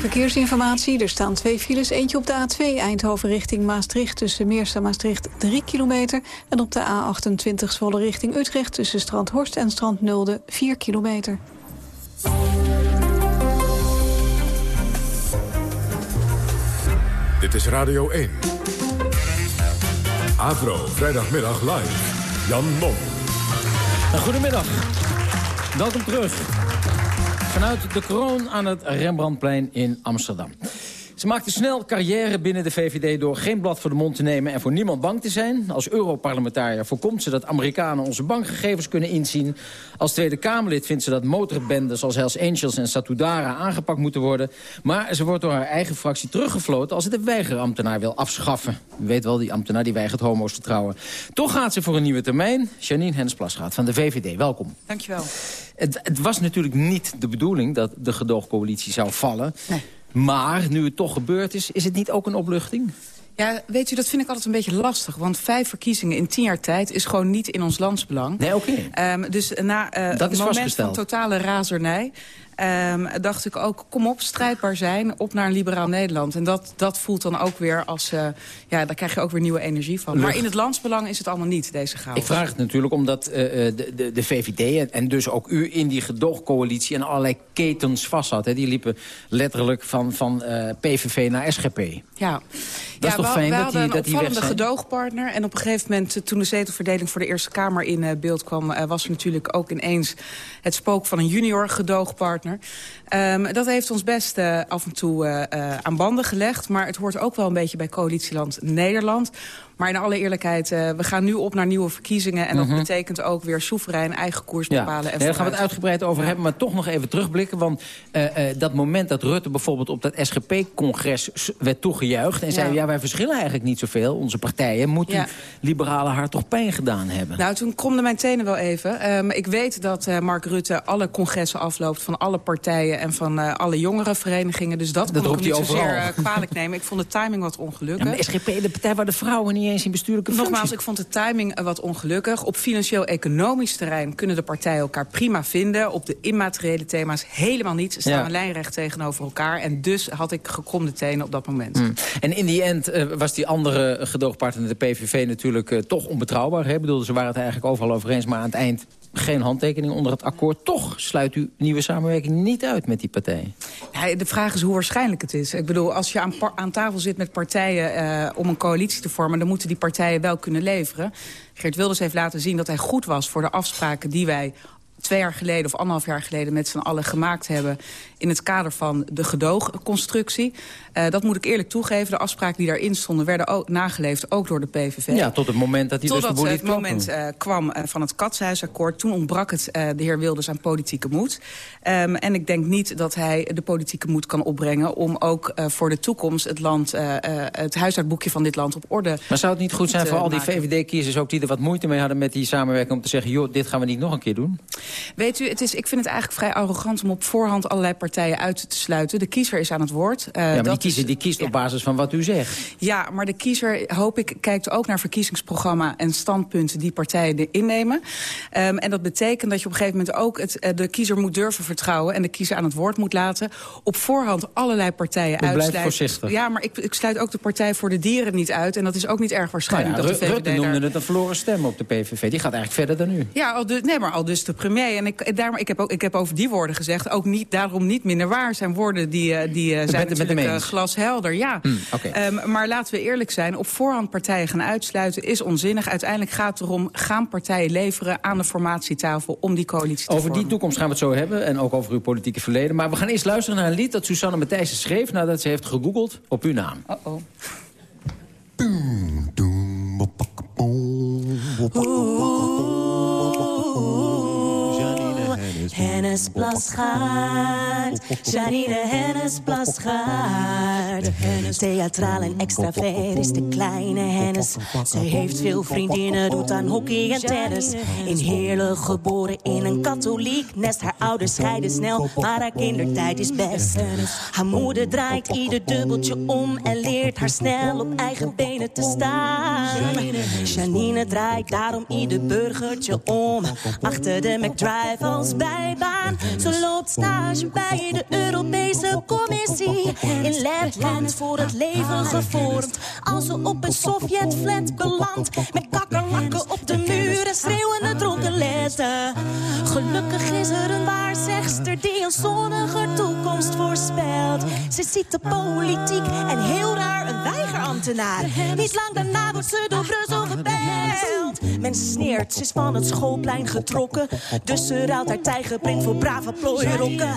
Verkeersinformatie. Er staan twee files. Eentje op de A2 Eindhoven richting Maastricht... tussen Meerst en Maastricht 3 kilometer. En op de A28 Zwolle richting Utrecht... tussen Strandhorst en Strand Nulde 4 kilometer. Dit is Radio 1. Avro, vrijdagmiddag live. Jan Mom. Goedemiddag. Welkom terug. Vanuit de kroon aan het Rembrandtplein in Amsterdam. Ze maakte snel carrière binnen de VVD door geen blad voor de mond te nemen... en voor niemand bang te zijn. Als Europarlementariër voorkomt ze dat Amerikanen onze bankgegevens kunnen inzien. Als Tweede Kamerlid vindt ze dat motorbendes als Hells Angels en Satudara aangepakt moeten worden. Maar ze wordt door haar eigen fractie teruggefloten als het de weigerambtenaar wil afschaffen. U weet wel, die ambtenaar die weigert homo's te trouwen. Toch gaat ze voor een nieuwe termijn. Janine Hens-Plasgaard van de VVD, welkom. Dankjewel. Het, het was natuurlijk niet de bedoeling dat de gedoogcoalitie zou vallen... Nee. Maar nu het toch gebeurd is, is het niet ook een opluchting? Ja, weet u, dat vind ik altijd een beetje lastig. Want vijf verkiezingen in tien jaar tijd is gewoon niet in ons landsbelang. Nee, oké. Um, dus na uh, dat is het moment van totale razernij... Um, dacht ik ook, kom op, strijdbaar zijn, op naar een liberaal Nederland. En dat, dat voelt dan ook weer als, uh, ja, daar krijg je ook weer nieuwe energie van. Lucht. Maar in het landsbelang is het allemaal niet, deze chaos. Ik vraag het natuurlijk omdat uh, de, de, de VVD en, en dus ook u in die gedoogcoalitie... en allerlei ketens vast had. Hè. Die liepen letterlijk van, van uh, PVV naar SGP. Ja. Dat ja, is toch fijn dat die, dat een die weg opvallende gedoogpartner. En op een gegeven moment, toen de zetelverdeling voor de Eerste Kamer in beeld kwam... Was er natuurlijk ook ineens het spook van een junior gedoogpartner partner. Um, dat heeft ons best uh, af en toe uh, aan banden gelegd. Maar het hoort ook wel een beetje bij coalitieland Nederland. Maar in alle eerlijkheid, uh, we gaan nu op naar nieuwe verkiezingen. En dat Mhm. betekent ook weer soeverein eigen koers Ja, bepalen. En nee, daar gaan we het uitgebreid over hebben. Maar toch nog even terugblikken. Want eh, eh, dat moment dat Rutte bijvoorbeeld op dat SGP-congres werd toegejuicht... en zei, Ja. ja, wij verschillen eigenlijk niet zoveel, onze partijen... moet Ja. die liberale hart toch pijn gedaan hebben? Nou, toen kromden mijn tenen wel even. Um, ik weet dat Mark Rutte alle congressen afloopt van alle partijen... en van uh, alle jongerenverenigingen. Dus dat, Dat kon ik niet zozeer uh, kwalijk nemen. Ik vond de timing wat ongelukkig. Ja, SGP, de partij waar de vrouwen niet eens in bestuurlijke functie... Nogmaals, ik vond de timing eh, wat ongelukkig. Op financieel-economisch terrein kunnen de partijen elkaar prima vinden. Op de immateriële thema's helemaal niet. Ze staan Ja. lijnrecht tegenover elkaar. En dus had ik gekromde tenen op dat moment. Hmm. En in die end eh, was die andere gedoogpartner, de PVV, natuurlijk eh, toch onbetrouwbaar. Hè? Ik bedoel, ze waren het eigenlijk overal over eens, maar aan het eind geen handtekening onder het akkoord. Toch sluit u nieuwe samenwerking niet uit met die partij. Ja, de vraag is hoe waarschijnlijk het is. Ik bedoel, als je aan, aan tafel zit met partijen eh, om een coalitie te vormen... dan moeten die partijen wel kunnen leveren. Geert Wilders heeft laten zien dat hij goed was voor de afspraken die wij twee jaar geleden of anderhalf jaar geleden met z'n allen gemaakt hebben... in het kader van de gedoogconstructie. Eh, dat moet ik eerlijk toegeven. De afspraken die daarin stonden werden ook nageleefd, ook door de PVV. Ja, tot het moment dat hij dus de het moment eh, kwam eh, van het Katshuisakkoord. Toen ontbrak het de heer Wilders aan politieke moed. Ehm, en ik denk niet dat hij de politieke moed kan opbrengen... om ook voor de toekomst het, land, het huishoudboekje van dit land op orde Maar zou het niet goed zijn voor al die. VVD-kiezers... ook die er wat moeite mee hadden met die samenwerking... om te zeggen, joh, dit gaan we niet nog een keer doen? Weet u, het is, ik vind het eigenlijk vrij arrogant om op voorhand allerlei partijen uit te sluiten. De kiezer is aan het woord. Uh, ja, maar die, kiezer, die kiest op basis van wat u zegt. Ja, maar de kiezer, hoop ik, kijkt ook naar verkiezingsprogramma en standpunten die partijen innemen. Um, en dat betekent dat je op een gegeven moment ook het, uh, de kiezer moet durven vertrouwen en de kiezer aan het woord moet laten. Op voorhand allerlei partijen uitsluiten. voorzichtig. Ja, maar ik, ik, sluit ook de Partij voor de Dieren niet uit. En dat is ook niet erg waarschijnlijk nou ja, dat Rutte daar... noemde het een verloren stem op de PVV. Die gaat eigenlijk verder dan u. Ja, al dus, nee, maar al dus de premier. En ik, daar, ik, heb ook, ik heb over die woorden gezegd, ook niet, daarom niet minder waar. Zijn woorden die, uh, die uh, zijn met, natuurlijk met uh, glashelder. Ja. Hmm, okay. um, maar laten we eerlijk zijn, op voorhand partijen gaan uitsluiten is onzinnig. Uiteindelijk gaat het erom, gaan partijen leveren aan de formatietafel om die coalitie te Over vormen. die toekomst gaan we het zo hebben en ook over uw politieke verleden. Maar we gaan eerst luisteren naar een lied dat Susanne Matthijssen schreef nadat ze heeft gegoogeld op uw naam. Uh oh. Hennis Plasgaard, Janine Hennis Plasgaard. Theatraal en extravert is de kleine Hennis. Ze heeft veel vriendinnen, doet aan hockey en tennis. In Heerlijk geboren in een katholiek nest. Haar ouders scheiden snel, maar haar kindertijd is best. Haar moeder draait ieder dubbeltje om en leert haar snel op eigen benen te staan. Janine draait daarom ieder burgertje om. Achter de McDrive als Ze loopt stage bij de Europese Commissie. In Letland voor het leven gevormd. Als ze op een Sovjet-flat belandt. Met kakkerlakken op de muren, schreeuwende dronken letten. Gelukkig is er een waarzegster die een zonniger toekomst voorspelt. Ze ziet de politiek en heel raar een weigerambtenaar. Niet lang daarna wordt ze door Brussel gebeld. Men sneert, ze is van het schoolplein getrokken. Dus ze ruilt haar tijgerprint voor brave plooirokken.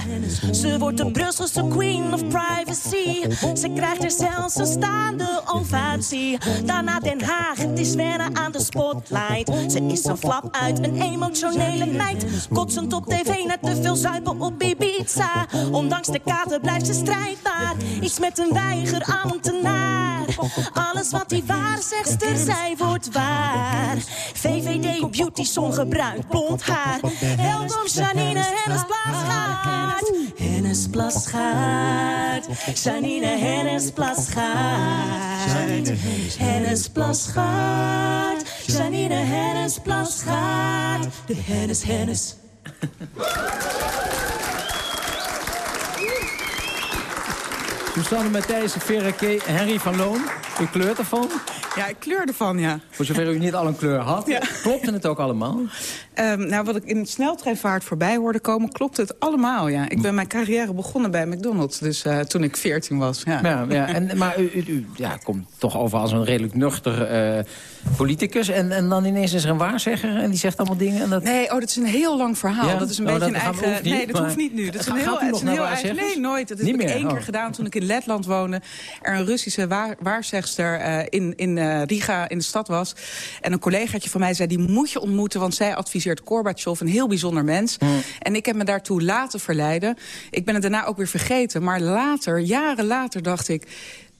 Ze wordt de Brusselse queen of privacy. Ze krijgt er zelfs een staande ovatie. Daarna Den Haag, het is wennen aan de spotlight. Ze is een flap uit, een emotionele meid. Kotsend op tv, net te veel zuipen op Ibiza. Ondanks de kater blijft ze strijdbaar. Iets met een weigerambtenaar. Alles wat die waarzegster zei wordt waar. VVD beauty song gebruikt blond haar. Welkom Janine Hennis Plasgaard. Hennis Plasgaard. Janine Hennis Plasgaard. Hennis Plasgaard. Janine Hennis Plasgaard. De Hennis Hennis. Susanne Matthijssen, Verreke, Henry van Loon. U kleurt ervan? Ja, ik kleur ervan, ja. Voor zover u niet al een kleur had. Ja. Klopte het ook allemaal? Um, nou, wat ik in het sneltreinvaart voorbij hoorde komen, klopt het allemaal, ja. Ik ben mijn carrière begonnen bij McDonald's, dus uh, toen ik 14 was. Ja. Ja, ja. En, maar u, u, u ja, komt toch over als een redelijk nuchter uh, politicus. En, en dan ineens is er een waarzegger en die zegt allemaal dingen. En dat... Nee, oh, dat is een heel lang verhaal. Ja? Dat is een oh, beetje een dat eigen... hoeft niet, nee, dat maar... hoeft niet nu. Dat is een heel, het is een heel eigen... Nee, nooit. Dat Niet heb ik meer? één keer Oh. gedaan toen ik in Letland woonde. Er een Russische waar, waarzegster uh, in, in uh, Riga in de stad was. En een collegaatje van mij zei, die moet je ontmoeten... want zij adviseert Gorbachev, een heel bijzonder mens. En ik heb me daartoe laten verleiden. Ik ben het daarna ook weer vergeten. Maar later, jaren later, dacht ik...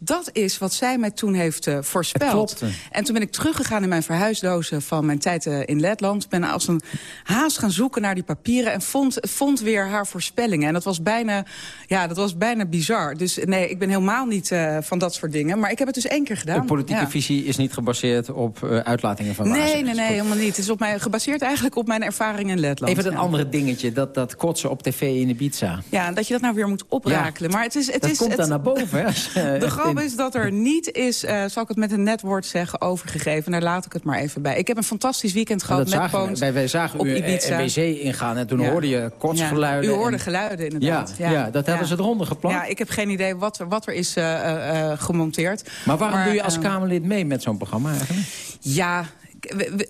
Dat is wat zij mij toen heeft uh, voorspeld. En toen ben ik teruggegaan in mijn verhuisdozen van mijn tijd uh, in Letland. Ben als een haas gaan zoeken naar die papieren en vond, vond weer haar voorspellingen. En dat was bijna, ja, dat was bijna bizar. Dus nee, ik ben helemaal niet uh, van dat soort dingen. Maar ik heb het dus één keer gedaan. Uw politieke ja. visie is niet gebaseerd op uitlatingen van Nee, nee, nee, helemaal niet. Het is op mij, gebaseerd eigenlijk op mijn ervaring in Letland. Even een ja. andere dingetje, dat, dat kotsen op tv in Ibiza. Ja, en dat je dat nou weer moet oprakelen. Ja. Maar het is, het dat is, komt het, dan naar boven. Hè? <laughs> De grap is dat er niet is, uh, zal ik het met een net woord zeggen, overgegeven. Daar laat ik het maar even bij. Ik heb een fantastisch weekend gehad met zagen Poons wij, wij zagen op u Ibiza. NWC ingaan en toen ja. hoorde je kotsgeluiden. Ja, u hoorde en... geluiden inderdaad. Ja, ja. dat hebben ze eronder geplant. Ja, ik heb geen idee wat er, wat er is uh, uh, gemonteerd. Maar waarom maar, doe je als Kamerlid mee met zo'n programma eigenlijk? Ja,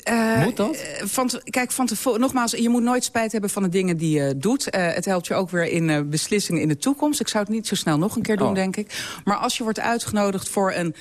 uh, moet dat? Van te, kijk, van tevoren, nogmaals, je moet nooit spijt hebben van de dingen die je doet. Uh, het helpt je ook weer in uh, beslissingen in de toekomst. Ik zou het niet zo snel nog een keer doen, oh. denk ik. Maar als je wordt uitgenodigd voor een...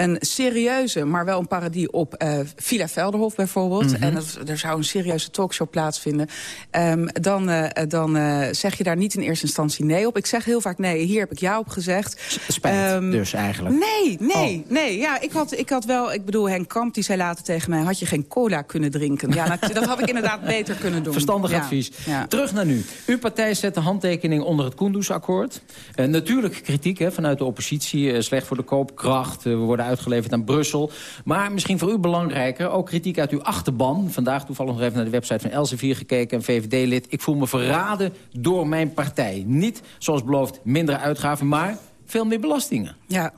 een serieuze, maar wel een parodie op uh, Villa Velderhof bijvoorbeeld... Mhm. en dat, er zou een serieuze talkshow plaatsvinden... Um, dan, uh, dan uh, zeg je daar niet in eerste instantie nee op. Ik zeg heel vaak nee, hier heb ik ja op gezegd. Spijt um, dus eigenlijk? Nee, nee, oh. nee. Ja, ik, had, ik had wel, ik bedoel, Henk Kamp die zei later tegen mij... had je geen cola kunnen drinken? Ja, dat, dat had ik inderdaad <laughs> beter kunnen doen. Verstandig ja. advies. Ja. Terug naar nu. Uw partij zet de handtekening onder het Kunduz-akkoord. Uh, natuurlijk kritiek hè, vanuit de oppositie. Slecht voor de koopkracht. We worden uitgeleverd aan Brussel. Maar misschien voor u belangrijker, ook kritiek uit uw achterban. Vandaag toevallig nog even naar de website van Elsevier gekeken. Een VVD-lid. Ik voel me verraden door mijn partij. Niet, zoals beloofd, minder uitgaven, maar veel meer belastingen. Ja.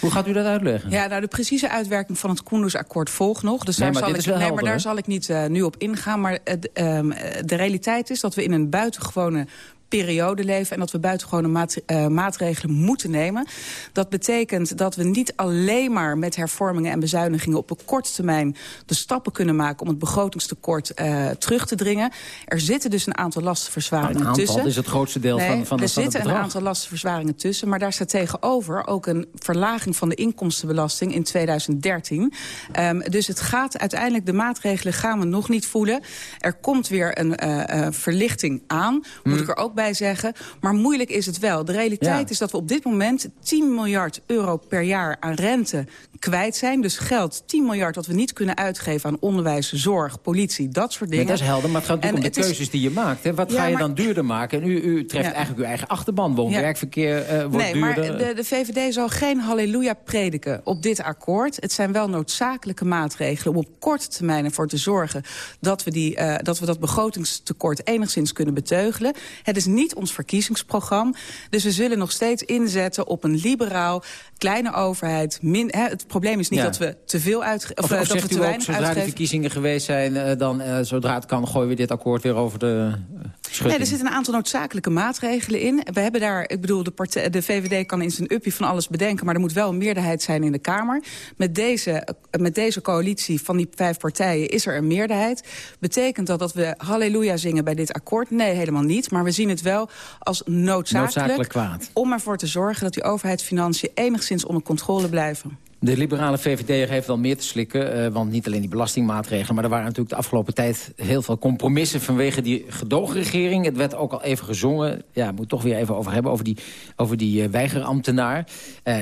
Hoe gaat u dat uitleggen? Ja, nou, de precieze uitwerking van het Koendersakkoord volgt nog. Dus nee, daar, maar zal ik, nee, maar daar hè? zal ik niet uh, nu op ingaan. Maar uh, um, de realiteit is dat we in een buitengewone periode leven... en dat we buitengewone maat, uh, maatregelen moeten nemen. Dat betekent dat we niet alleen maar met hervormingen en bezuinigingen... op een korte termijn de stappen kunnen maken... om het begrotingstekort uh, terug te dringen. Er zitten dus een aantal lastenverzwaringen nou, een aantal tussen. is het grootste deel nee, van, van, er van het zitten een aantal lastenverzwaringen tussen. Maar daar staat tegenover ook een verlaging van de inkomstenbelasting in 2013. Um, dus het gaat uiteindelijk, de maatregelen gaan we nog niet voelen. Er komt weer een uh, verlichting aan, moet Hmm. ik er ook bij zeggen. Maar moeilijk is het wel. De realiteit Ja. is dat we op dit moment 10 miljard euro per jaar aan rente kwijt zijn. Dus geld, 10 miljard dat we niet kunnen uitgeven aan onderwijs, zorg, politie, dat soort dingen. Nee, dat is helder, maar het gaat natuurlijk om de is- keuzes die je maakt. Hè. Wat Ja, ga je maar- dan duurder maken? En u, u treft Ja. eigenlijk uw eigen achterban. Woon-werkverkeer uh, wordt nee, maar duurder. de, de VVD zal geen halleluja prediken op dit akkoord. Het zijn wel noodzakelijke maatregelen om op korte termijn ervoor te zorgen... dat we, die, uh, dat, we dat begrotingstekort enigszins kunnen beteugelen. Het is niet ons verkiezingsprogramma. Dus we zullen nog steeds inzetten op een liberaal, kleine overheid. Min, hè, het probleem is niet Ja. dat we te veel uitgeven... Of, Of, of dat we te u ook, weinig zodra de verkiezingen geweest zijn... Uh, dan uh, zodra het kan, gooien we dit akkoord weer over de uh? Nee, er zitten een aantal noodzakelijke maatregelen in. We hebben daar, ik bedoel, de, partij, de VVD kan in zijn uppie van alles bedenken... maar er moet wel een meerderheid zijn in de Kamer. Met deze, met deze coalitie van die vijf partijen is er een meerderheid. Betekent dat dat we halleluja zingen bij dit akkoord? Nee, helemaal niet. Maar we zien het wel als noodzakelijk, Noodzakelijk kwaad. om ervoor te zorgen... dat die overheidsfinanciën enigszins onder controle blijven. De liberale VVD heeft wel meer te slikken. Uh, want niet alleen die belastingmaatregelen... maar er waren natuurlijk de afgelopen tijd heel veel compromissen... vanwege die gedoogregering. Het werd ook al even gezongen. Ja, moet toch weer even over hebben. Over die, over die uh, weigerambtenaar. Uh,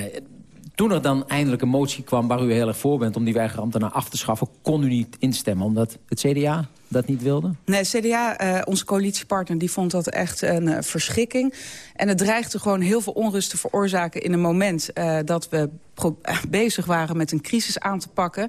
toen er dan eindelijk een motie kwam waar u heel erg voor bent... om die weigerambtenaar af te schaffen, kon u niet instemmen. Omdat het CDA dat niet wilde? Nee, CDA, uh, onze coalitiepartner, die vond dat echt een uh, verschrikking. En het dreigde gewoon heel veel onrust te veroorzaken... in een moment uh, dat we bezig waren met een crisis aan te pakken.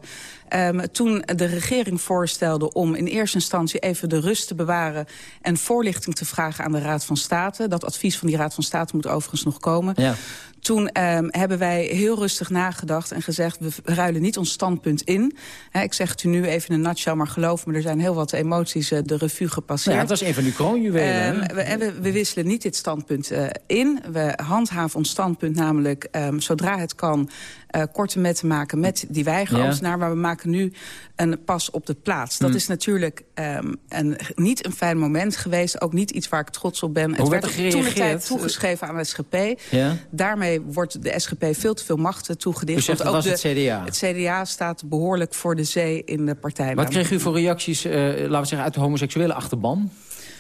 Um, toen de regering voorstelde om in eerste instantie even de rust te bewaren... en voorlichting te vragen aan de Raad van State. Dat advies van die Raad van State moet overigens nog komen. Ja. Toen um, hebben wij heel rustig nagedacht en gezegd... we ruilen niet ons standpunt in. Ik zeg het u nu even in een nutshell, maar geloof me... er zijn heel wat emoties uh, de revue gepasseerd. Ja, het was een van uw kroonjuwelen. Um, we, we, we wisselen niet dit standpunt uh, in. We handhaven ons standpunt namelijk, um, zodra het kan... Uh, korte metten maken met die weigerambtenaar. Maar we maken nu een pas op de plaats. Dat Hmm. is natuurlijk um, een, niet een fijn moment geweest. Ook niet iets waar ik trots op ben. Hoe het werd werd er toen de tijd toegeschreven aan de SGP. Ja. Daarmee wordt de SGP veel te veel macht toegedicht. Want het ook was de, het CDA. Het CDA staat behoorlijk voor de zee in de partij. Wat kreeg u voor reacties, uh, laten we zeggen, uit de homoseksuele achterban?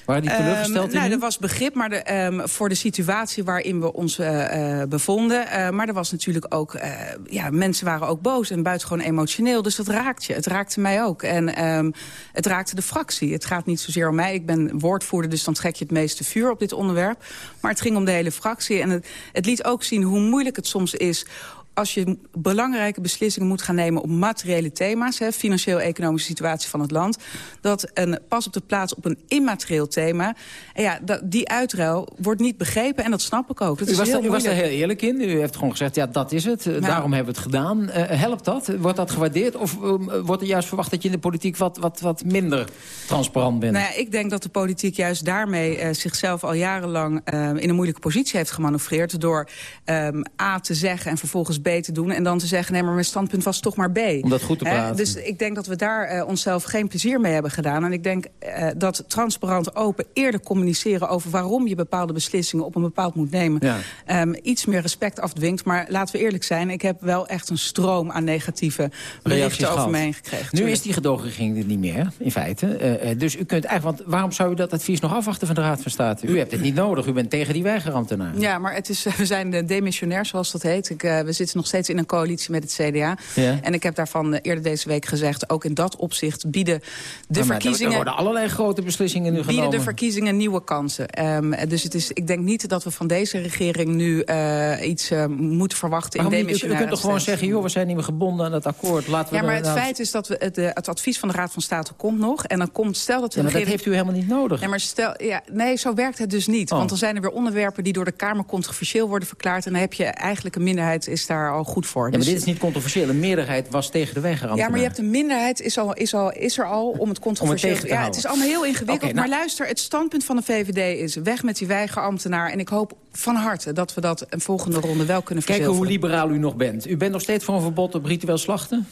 Waren die teleurgesteld um, in nou, u? Er was begrip maar de, um, voor de situatie waarin we ons uh, uh, bevonden. Uh, maar er was natuurlijk ook... ja, mensen waren ook boos en buitengewoon emotioneel. Dus dat raakt je. Het raakte mij ook. En um, het raakte de fractie. Het gaat niet zozeer om mij. Ik ben woordvoerder, dus dan trek je het meeste vuur op dit onderwerp. Maar het ging om de hele fractie. En het, het liet ook zien hoe moeilijk het soms is als je belangrijke beslissingen moet gaan nemen op materiële thema's... hè, financieel-economische situatie van het land... dat een pas op de plaats op een immaterieel thema... En ja, dat, die uitruil wordt niet begrepen en dat snap ik ook. Dat u, is was heel er, u was moeilijk. heel eerlijk in. U heeft gewoon gezegd, ja, dat is het. Nou. Daarom hebben we het gedaan. Uh, helpt dat? Wordt dat gewaardeerd? Of uh, wordt er juist verwacht dat je in de politiek wat, wat, wat minder transparant bent? Nou ja, ik denk dat de politiek juist daarmee uh, zichzelf al jarenlang uh, in een moeilijke positie heeft gemanoeuvreerd. Door um, A te zeggen en vervolgens B te doen... en dan te zeggen, nee, maar mijn standpunt was toch maar B. Om dat goed te praten. Dus ik denk dat we daar uh, onszelf geen plezier mee hebben gedaan. En ik denk uh, dat transparant open eerder communiceren... over waarom je bepaalde beslissingen op een bepaald moet nemen... Ja. Um, iets meer respect afdwingt. Maar laten we eerlijk zijn, ik heb wel echt een stroom aan negatieve berichten over me heen gekregen. Nu is die gedoogregering er niet meer, in feite. Uh, dus u kunt eigenlijk, want waarom zou u dat advies nog afwachten van de Raad van State? U hebt het niet nodig, u bent tegen die weigerambtenaar. Ja, maar het is, <laughs> we zijn de demissionair, zoals dat heet. Ik, we zitten nog steeds in een coalitie met het CDA. Ja. En ik heb daarvan eerder deze week gezegd... ook in dat opzicht bieden de maar verkiezingen... Er worden allerlei grote beslissingen nu bieden genomen. de verkiezingen nieuwe kansen. Um, dus het is, ik denk niet dat we van deze regering nu uh, iets uh, moeten verwachten Waarom in? U, u kunt toch gewoon zeggen, joh, we zijn niet meer gebonden aan dat akkoord. Laten we ja, maar het nou... feit is dat we het, het, advies van de Raad van State komt nog. En dan komt, stel dat we ja, maar regering... dat heeft u helemaal niet nodig. Ja, maar stel, ja, nee, zo werkt het dus niet. Oh. Want dan zijn er weer onderwerpen die door de Kamer controversieel worden verklaard. En dan heb je eigenlijk een minderheid is daar al goed voor. Ja, maar dus... dit is niet controversieel. Een meerderheid was tegen de weigerambtenaar. Ja, maar je hebt een minderheid is, al, is, al, is er al om het controversieel om het te Ja, het is allemaal heel ingewikkeld. Okay, nou... Maar luister, het standpunt van de VVD is weg met die weigerambtenaar. En ik hoop van harte dat we dat een volgende ronde wel kunnen Kijken verzilveren. hoe liberaal u nog bent. U bent nog steeds voor een verbod op ritueel slachten?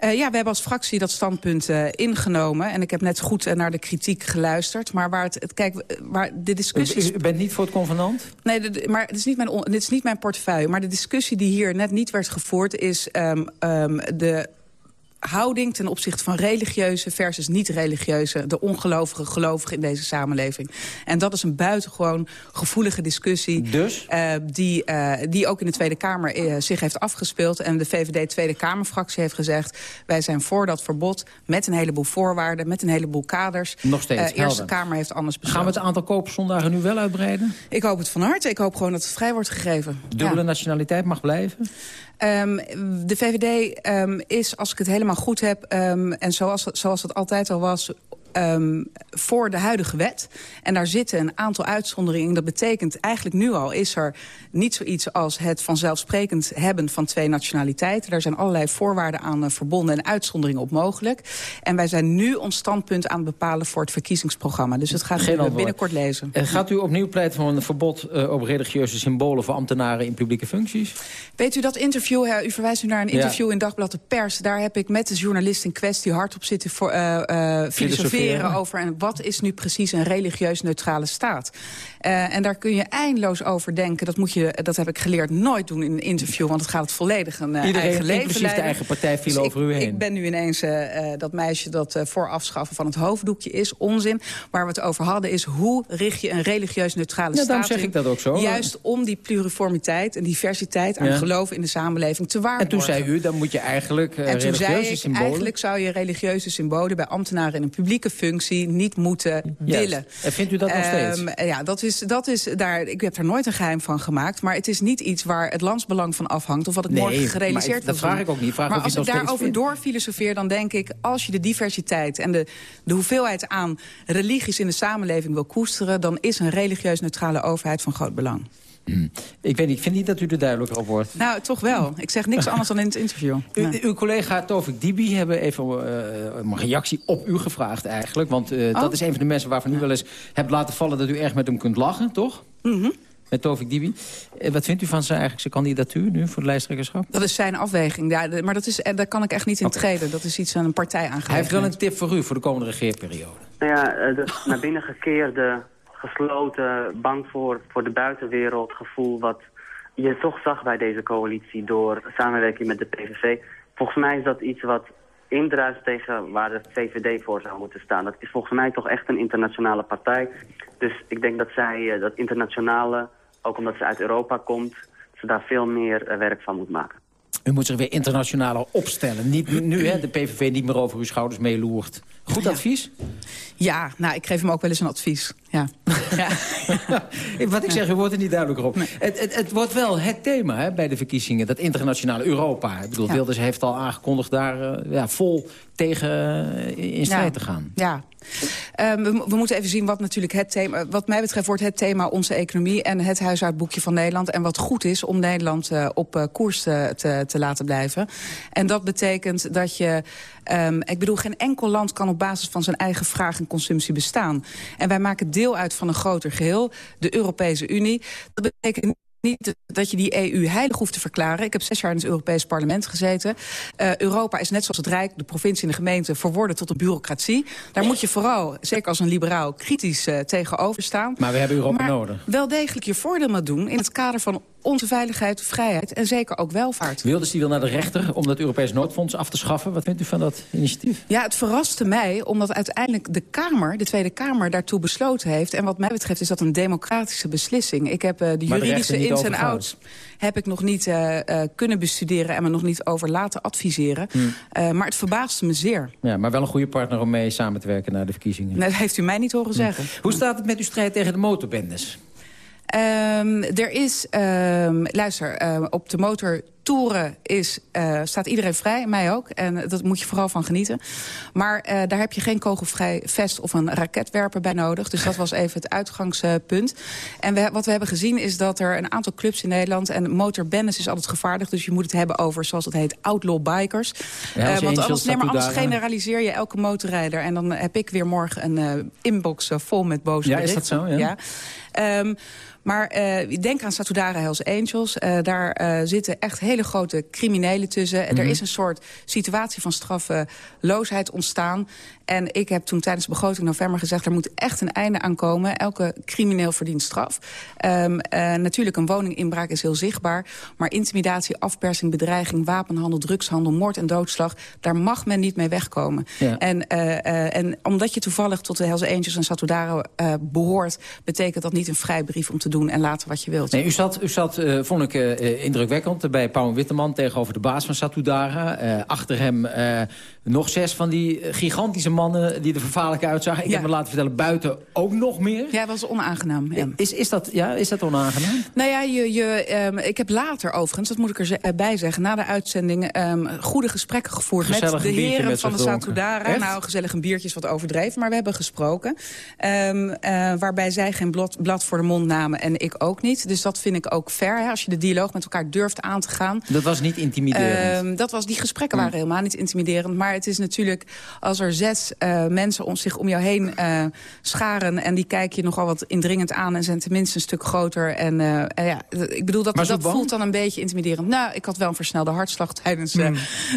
Uh, ja, we hebben als fractie dat standpunt uh, ingenomen. En ik heb net goed uh, naar de kritiek geluisterd. Maar waar het, het kijk, waar de discussie... U, u, bent niet voor het convenant? Nee, de, de, maar het is, niet mijn, dit is niet mijn portefeuille. Maar de discussie die hier net niet werd gevoerd... is um, um, de houding ten opzichte van religieuze versus niet-religieuze... de ongelovige gelovigen in deze samenleving. En dat is een buitengewoon gevoelige discussie... Dus? Uh, die, uh, die ook in de Tweede Kamer uh, zich heeft afgespeeld. En de VVD Tweede Kamerfractie heeft gezegd... wij zijn voor dat verbod met een heleboel voorwaarden... met een heleboel kaders. Nog steeds, De Eerste Kamer heeft anders besloten. Gaan we het aantal koopzondagen nu wel uitbreiden? Ik hoop het van harte. Ik hoop gewoon dat het vrij wordt gegeven. Dubbele ja. nationaliteit mag blijven? Um, de VVD um, is, als ik het helemaal goed heb... Um, en zoals, zoals het altijd al was... Um, voor de huidige wet. En daar zitten een aantal uitzonderingen. Dat betekent eigenlijk nu al is er niet zoiets als het vanzelfsprekend hebben van twee nationaliteiten. Daar zijn allerlei voorwaarden aan uh, verbonden en uitzonderingen op mogelijk. En wij zijn nu ons standpunt aan het bepalen voor het verkiezingsprogramma. Dus dat gaat u binnenkort lezen. En gaat u opnieuw pleiten voor een verbod uh, op religieuze symbolen voor ambtenaren in publieke functies? Weet u dat interview, u verwijst nu naar een interview ja. in Dagblad de Pers. Daar heb ik met de journalist in kwestie hardop zitten voor, filosoferen over en wat is nu precies een religieus neutrale staat. Uh, en daar kun je eindeloos over denken. Dat, moet je, dat heb ik geleerd nooit doen in een interview, want het gaat het volledig een uh, Iedereen, eigen leven inclusief leiden. de eigen partij viel dus over ik, u heen. Ik ben nu ineens uh, dat meisje dat voor afschaffen van het hoofddoekje is. Onzin. Waar we het over hadden is hoe richt je een religieus neutrale ja, staat zeg ik dat ook zo. Juist om die pluriformiteit en diversiteit aan ja. geloof in de samenleving te waarborgen. En toen zei u, dan moet je eigenlijk en religieuze toen zei ik, symbolen... eigenlijk zou je religieuze symbolen bij ambtenaren in een publieke functie niet moeten Juist. willen. En vindt u dat nog steeds? Um, ja, dat is, dat is daar, ik heb daar nooit een geheim van gemaakt. Maar het is niet iets waar het landsbelang van afhangt... of wat het nee, morgen gerealiseerd wordt. Dat vraag ik ook niet. Vraag maar of als je ik daarover doorfilosofeer, dan denk ik... als je de diversiteit en de, de hoeveelheid aan religies in de samenleving wil koesteren... dan is een religieus neutrale overheid van groot belang. Ik weet niet, ik vind niet dat u er duidelijker op wordt. Nou, toch wel. Ik zeg niks anders dan in het interview. <laughs> U, ja. Uw collega Tovik Dibi hebben even uh, een reactie op u gevraagd eigenlijk. Want uh, oh. dat is een van de mensen waarvan u wel eens hebt laten vallen... dat u erg met hem kunt lachen, toch? Mm -hmm. Met Tovik Dibi. Uh, wat vindt u van zijn, eigenlijk zijn kandidatuur nu voor de lijsttrekkerschap? Dat is zijn afweging. Ja, maar dat is, daar kan ik echt niet in okay. treden. Dat is iets aan een partij aangegeven. Hij heeft wel een tip voor u voor de komende regeerperiode. Nou ja, de naar binnen gekeerde gesloten, bang voor, voor de buitenwereld gevoel... wat je toch zag bij deze coalitie door samenwerking met de PVV. Volgens mij is dat iets wat indruist tegen waar de VVD voor zou moeten staan. Dat is volgens mij toch echt een internationale partij. Dus ik denk dat zij dat internationale, ook omdat ze uit Europa komt... ze daar veel meer werk van moet maken. U moet zich weer internationaler opstellen. Niet, nu hè, de PVV niet meer over uw schouders meeloert. Goed advies? Ja, nou, ik geef hem ook wel eens een advies. Ja. <laughs> ja. Wat ik zeg, u wordt er niet duidelijker op. Nee. Het, het, het, wordt wel het thema hè, bij de verkiezingen, dat internationale Europa. Ik bedoel, ja. Wilders heeft al aangekondigd daar uh, ja, vol tegen uh, in strijd te gaan. Ja. Um, we, we, moeten even zien wat natuurlijk het thema... Wat mij betreft wordt het thema onze economie en het huishoudboekje van Nederland. En wat goed is om Nederland uh, op koers te, te, te, laten blijven. En dat betekent dat je... Um, ik bedoel, geen enkel land kan op basis van zijn eigen vraag en consumptie bestaan. En wij maken deel uit van een groter geheel, de Europese Unie. Dat betekent niet dat je die EU heilig hoeft te verklaren. Ik heb zes jaar in het Europees Parlement gezeten. Uh, Europa is net zoals het Rijk, de provincie en de gemeente... verworden tot een bureaucratie. Daar moet je vooral, zeker als een liberaal, kritisch uh, tegenover staan. Maar we hebben Europa maar nodig. wel degelijk je voordeel maar doen... in het kader van onze veiligheid, vrijheid en zeker ook welvaart. Wilders die wil naar de rechter om dat Europees Noordfonds af te schaffen. Wat vindt u van dat initiatief? Ja, het verraste mij omdat uiteindelijk de Kamer, de Tweede Kamer, daartoe besloten heeft. En wat mij betreft is dat een democratische beslissing. Ik heb uh, de Maar juridische ins en outs heb ik nog niet uh, uh, kunnen bestuderen en me nog niet over laten adviseren. Hmm. Uh, maar het verbaasde me zeer. Ja, maar wel een goede partner om mee samen te werken naar de verkiezingen. Dat heeft u mij niet horen zeggen. Hoe staat het met uw strijd tegen de motorbendes? Um, er is, um, luister, uh, op de motortoeren is, uh, staat iedereen vrij, mij ook. En dat moet je vooral van genieten. Maar uh, daar heb je geen kogelvrij vest of een raketwerper bij nodig. Dus dat was even het uitgangspunt. En we, wat we hebben gezien is dat er een aantal clubs in Nederland... en motorbendes is altijd gevaarlijk, dus je moet het hebben over, zoals het heet, outlaw bikers. Ja, uh, want anders, nee, maar anders generaliseer je elke motorrijder. En dan heb ik weer morgen een inbox vol met boze Ja, is dat zo? Ja. ja. Um, maar uh, denk aan Satudara Hells Angels. Uh, daar uh, zitten echt hele grote criminelen tussen. Mm -hmm. Er is een soort situatie van straffeloosheid ontstaan. En ik heb toen tijdens de begroting november gezegd... er moet echt een einde aan komen. Elke crimineel verdient straf. Um, natuurlijk, een woninginbraak is heel zichtbaar. Maar intimidatie, afpersing, bedreiging, wapenhandel, drugshandel... moord en doodslag, daar mag men niet mee wegkomen. Ja. En, en omdat je toevallig tot de Hells Angels en Satudara behoort... betekent dat niet een vrijbrief om te doen en laten wat je wilt. Nee, u zat, u zat uh, vond ik, uh, indrukwekkend, bij Paul Witteman tegenover de baas van Satudara. Achter hem nog zes van die gigantische mannen die er vervaarlijk uitzagen. Ik Ja. heb me laten vertellen, buiten ook nog meer. Ja, dat was onaangenaam. Ja. Is, is, dat, ja, is dat onaangenaam? Nou ja, je, je, um, ik heb later overigens, dat moet ik erbij zeggen... na de uitzending um, goede gesprekken gevoerd Gezellig met de heren met van de. Satudara. Nou, gezellig een biertje is wat overdreven, maar we hebben gesproken. Um, uh, waarbij zij geen blad, blad voor de mond namen en ik ook niet. Dus dat vind ik ook fair, hè, als je de dialoog met elkaar durft aan te gaan. Dat was niet intimiderend. Dat was, die gesprekken waren helemaal niet intimiderend. Maar het is natuurlijk, als er zes uh, mensen om zich om jou heen uh, scharen... en die kijken je nogal wat indringend aan en zijn tenminste een stuk groter. En uh, ja, ik bedoel, dat, dat bang? voelt dan een beetje intimiderend. Nou, ik had wel een versnelde hartslag tijdens, uh,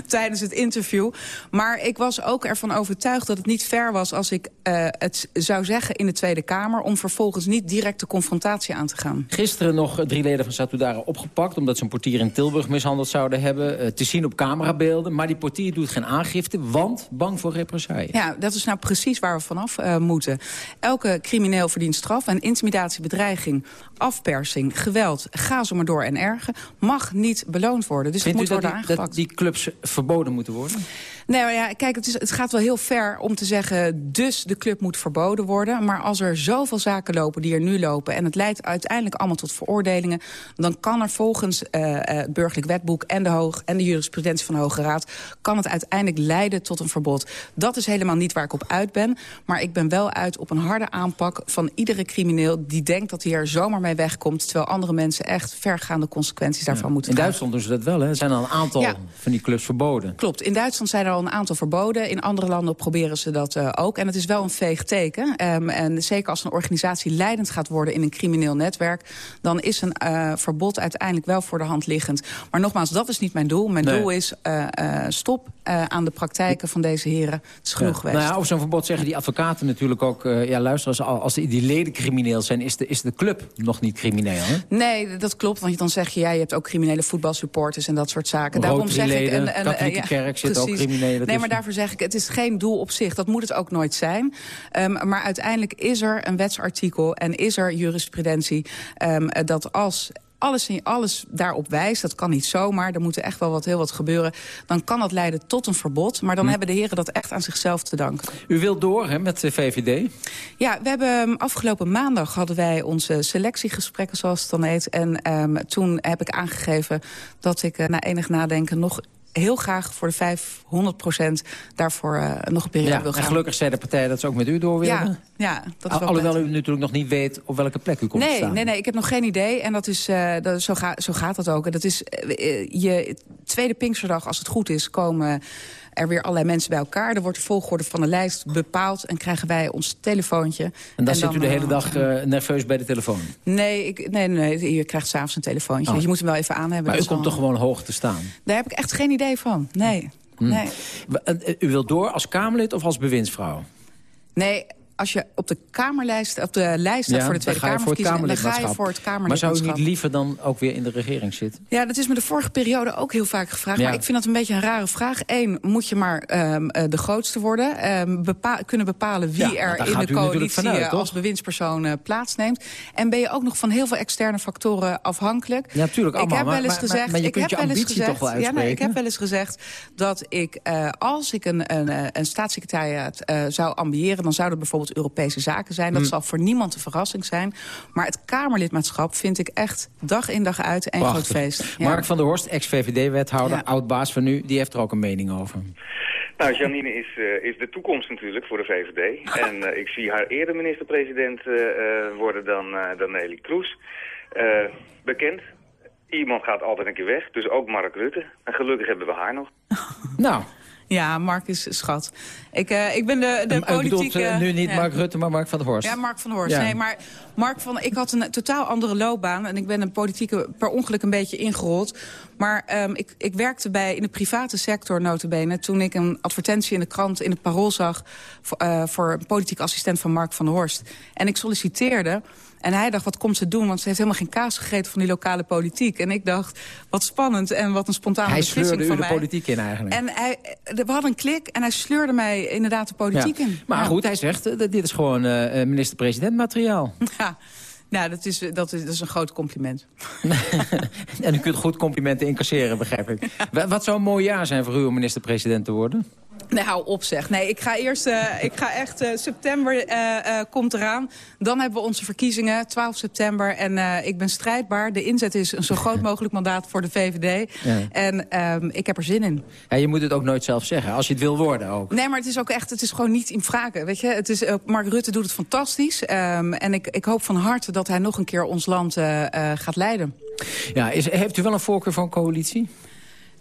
tijdens het interview. Maar ik was ook ervan overtuigd dat het niet fair was... als ik uh, het zou zeggen in de Tweede Kamer... om vervolgens niet direct de confrontatie aan te gaan. Gisteren nog drie leden van Satudara opgepakt... omdat ze een portier in Tilburg mishandeld zouden hebben. Uh, te zien op camerabeelden. Maar die portier doet geen aangifte, want bang voor represaille. Ja, dat is nou precies waar we vanaf uh, moeten. Elke crimineel verdient straf en intimidatie, bedreiging, afpersing, geweld... ga zo maar door en erger, mag niet beloond worden. Dus Vindt het moet worden die, aangepakt. dat die clubs verboden moeten worden? Nee, maar ja, kijk, het, is, het gaat wel heel ver om te zeggen... dus de club moet verboden worden. Maar als er zoveel zaken lopen die er nu lopen... en het leidt uiteindelijk allemaal tot veroordelingen... dan kan er volgens uh, uh, het burgerlijk wetboek en de, hoog, en de jurisprudentie van de Hoge Raad... kan het uiteindelijk leiden tot een verbod. Dat is helemaal niet waar ik op uit ben. Maar ik ben wel uit op een harde aanpak van iedere crimineel... die denkt dat hij er zomaar mee wegkomt... terwijl andere mensen echt vergaande consequenties daarvan Ja. moeten In. Duitsland doen ze dat wel, hè? Er zijn al een aantal Ja. van die clubs verboden. Klopt. In Duitsland zijn er al een aantal verboden. In andere landen proberen ze dat uh, ook. En het is wel een veeg teken. Um, en zeker als een organisatie leidend gaat worden in een crimineel netwerk... dan is een uh, verbod uiteindelijk wel voor de hand liggend. Maar nogmaals, dat is niet mijn doel. Mijn Nee. doel is uh, stop aan de praktijken van deze heren. Het is genoeg Ja. geweest. Nou ja, over zo'n verbod zeggen die advocaten natuurlijk ook... Ja, luister, als, als die, die leden crimineel zijn... Is de, is de club nog niet crimineel, hè? Nee, dat klopt. Want dan zeg je, ja, je hebt ook criminele voetbalsupporters en dat soort zaken. Daarom zeg ik... Rotary-leden, en- katholieke ja, kerk zit ook Nee, maar daarvoor zeg ik, het is geen doel op zich. Dat moet het ook nooit zijn. Um, maar uiteindelijk is er een wetsartikel en is er jurisprudentie... Um, dat als alles, alles daarop wijst, dat kan niet zomaar... er moet echt wel wat, heel wat gebeuren... dan kan dat leiden tot een verbod. Maar dan Hm. hebben de heren dat echt aan zichzelf te danken. U wilt door hè, met de VVD? Ja, we hebben um, afgelopen maandag hadden wij onze selectiegesprekken, zoals het dan heet. En um, toen heb ik aangegeven dat ik uh, na enig nadenken nog heel graag voor de 500 procent daarvoor uh, nog een periode Ja, wil en gaan. gelukkig zei de partij dat ze ook met u door willen. Ja, ja, dat is wel Alhoewel u natuurlijk nog niet weet op welke plek u komt te Nee, staan. nee, nee, ik heb nog geen idee. En dat is, uh, dat, zo, ga, zo gaat dat ook. En dat is uh, je tweede Pinksterdag, als het goed is, komen er weer allerlei mensen bij elkaar. Er wordt de volgorde van de lijst bepaald en krijgen wij ons telefoontje. En dan zit u de eh, hele dag uh, nerveus bij de telefoon? Nee, ik, nee, nee, je krijgt s'avonds een telefoontje. Oh. Je moet hem wel even aan hebben. Maar dus u komt dan- toch gewoon hoog te staan? Daar heb ik echt geen idee van, nee. Hm. nee. U wilt door als Kamerlid of als bewindsvrouw? Nee, als je op de Kamerlijst, op de lijst staat voor de Tweede dan ga je voor het Kamerverkiezingen... dan ga je Kamerlidmaatschap. voor het Maar Kamerlidmaatschap. zou u niet liever dan ook weer in de regering zitten? Ja, dat is me de vorige periode ook heel vaak gevraagd. Ja. Maar ik vind dat een beetje een rare vraag. Eén, moet je maar ehm, eh, de grootste worden. ehm, bepa- kunnen bepalen wie Ja, er in de natuurlijk coalitie vanuit, eh, als bewindspersoon eh, plaatsneemt. En ben je ook nog van heel veel externe factoren afhankelijk. Ja, tuurlijk, ik allemaal, heb wel maar- eens maar- gezegd, maar je ik kunt heb je wel eens gezegd, wel ja, nee, ik heb wel eens gezegd dat ik, als ik een, een, een staatssecretariaat zou ambiëren... dan zou dat bijvoorbeeld Europese zaken zijn. Dat Hm. zal voor niemand een verrassing zijn. Maar het Kamerlidmaatschap vind ik echt dag in dag uit een groot feest. Ja. Mark van der Horst, ex-VVD-wethouder, oud-baas van u... die heeft er ook een mening over. Nou, Janine is, eh, is de toekomst natuurlijk voor de VVD. En eh, ik zie haar eerder minister-president eh, eh, worden dan, eh, dan Nelly Kroes. Eh, bekend. Iemand gaat altijd een keer weg, dus ook Mark Rutte. En gelukkig hebben we haar nog. Nou, Ja, Mark is schat. Ik, eh, ik ben de, de u bedoelt politieke... eh, nu niet ja. Mark Rutte, maar Mark van der Horst. Ja, Mark van der Horst. Ja. Nee, maar Mark van, ik had een totaal andere loopbaan. En ik ben een politieke per ongeluk een beetje ingerold. Maar ehm, ik, ik werkte bij, in de private sector notabene... toen ik een advertentie in de krant in het Parool zag... voor, eh, voor een politiek assistent van Mark van der Horst. En ik solliciteerde... En hij dacht, wat komt ze doen? Want ze heeft helemaal geen kaas gegeten van die lokale politiek. En ik dacht, wat spannend en wat een spontane Hij beslissing sleurde u van de mij. politiek in eigenlijk. En hij, we hadden een klik en hij sleurde mij inderdaad de politiek Ja. in. Maar Ja. goed, hij zegt, eh, dit is gewoon eh, eh, minister-president materiaal. <laughs> Ja, nou, dat is, dat, is, dat is een groot compliment. <laughs> en u kunt goed complimenten incasseren, begrijp ik. <laughs> Wa- Wat zou een mooi jaar zijn voor u om minister-president te worden? Nee, hou op zeg. Nee, ik ga eerst, eh, ik ga echt, eh, september eh, komt eraan. Dan hebben we onze verkiezingen, 12 september. En ik ben strijdbaar. De inzet is een zo groot <laughs> mogelijk mandaat voor de VVD. Ja. En ehm, ik heb er zin in. Ja, je moet het ook nooit zelf zeggen, als je het wil worden ook. Nee, maar het is ook echt, het is gewoon niet in vragen. Weet je? Het is, Mark Rutte doet het fantastisch. Ehm, en ik, ik hoop van harte dat hij nog een keer ons land gaat leiden. Ja, is, heeft u wel een voorkeur voor een coalitie?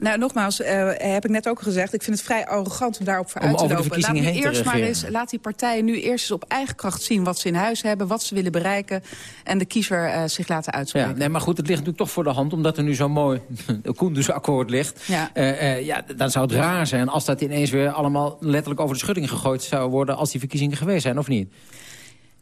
Nou, nogmaals, eh, heb ik net ook gezegd... ik vind het vrij arrogant om daarop voor Om uit te lopen. laat, nu eerst maar eens, laat die partijen nu eerst eens op eigen kracht zien... wat ze in huis hebben, wat ze willen bereiken... en de kiezer eh, zich laten uitspreken. Ja, nee, maar goed, het ligt natuurlijk toch voor de hand... omdat er nu zo'n mooi <laughs> Koendersakkoord ligt. Ja. Eh, ja, dan zou het raar zijn als dat ineens weer allemaal... letterlijk over de schutting gegooid zou worden... als die verkiezingen geweest zijn, of niet?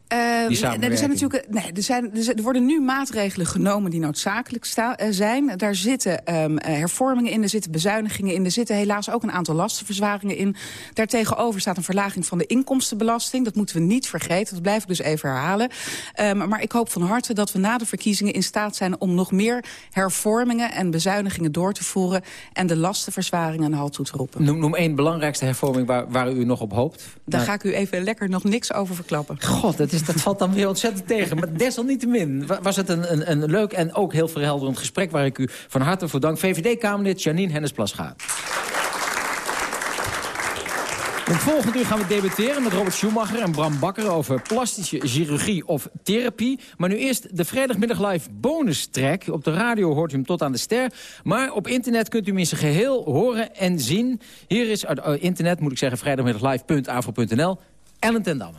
Die nee, er, zijn natuurlijk, nee, er, zijn, er, worden nu maatregelen genomen die noodzakelijk sta, eh, zijn. Daar zitten eh, hervormingen in, er zitten bezuinigingen in... er zitten helaas ook een aantal lastenverzwaringen in. Daartegenover staat een verlaging van de inkomstenbelasting. Dat moeten we niet vergeten, dat blijf ik dus even herhalen. Ehm, maar ik hoop van harte dat we na de verkiezingen in staat zijn... om nog meer hervormingen en bezuinigingen door te voeren... en de lastenverzwaringen een halt toe te roepen. Noem, noem één belangrijkste hervorming waar, waar u nog op hoopt. Daar Nou, ga ik u even lekker nog niks over verklappen. God, dat, is, dat valt dan weer ontzettend tegen. Maar desalniettemin wa- was het een, een, een leuk en ook heel verhelderend gesprek... waar ik u van harte voor dank. VVD-Kamerlid Janine Hennis-Plasgaard. In volgende uur gaan we debatteren met Robert Schumacher en Bram Bakker... over plastische chirurgie of therapie. Maar nu eerst de vrijdagmiddag live bonus track. Op de radio hoort u hem tot aan de ster. Maar op internet kunt u hem in zijn geheel horen en zien. Hier is, uh, internet moet ik zeggen, vrijdagmiddaglive.avro.nl. Ellen ten Damme.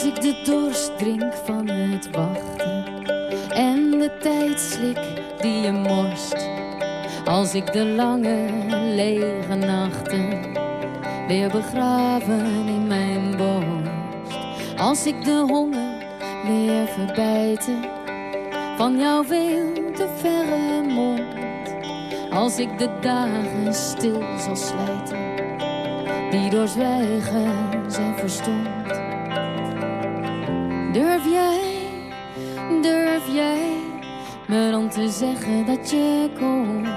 Als ik de dorst drink van het wachten en de tijd slik die je morst. Als ik de lange, lege nachten weer begraven in mijn borst. Als ik de honger weer verbijten van jouw veel te verre mond. Als ik de dagen stil zal slijten die door zwijgen zijn verstomd. Durf jij, durf jij me dan te zeggen dat je komt?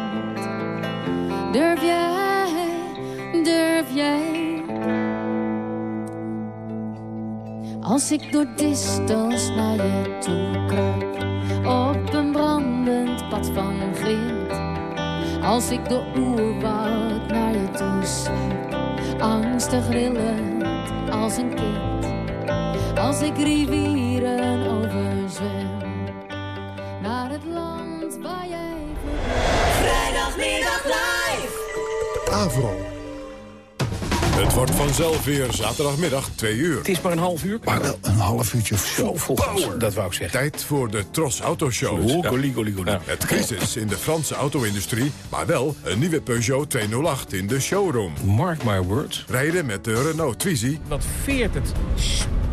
Durf jij, durf jij? Als ik door distels naar je toe kruip, op een brandend pad van grind. Als ik door oerwoud naar je toe sluip, angstig rillend als een kind. Als ik rivieren overzwem, het land waar jij Vrijdagmiddag live. Avro. Het wordt vanzelf weer zaterdagmiddag 2 uur. Het is maar een half uur. Maar wel een half uurtje of zo. Vol. Dat wou ik zeggen. Tijd voor de Tros Autoshow. Goli. Het crisis in de Franse auto-industrie, maar wel een nieuwe Peugeot 208 in de showroom. Mark my words. Rijden met de Renault Twizy. Wat veert het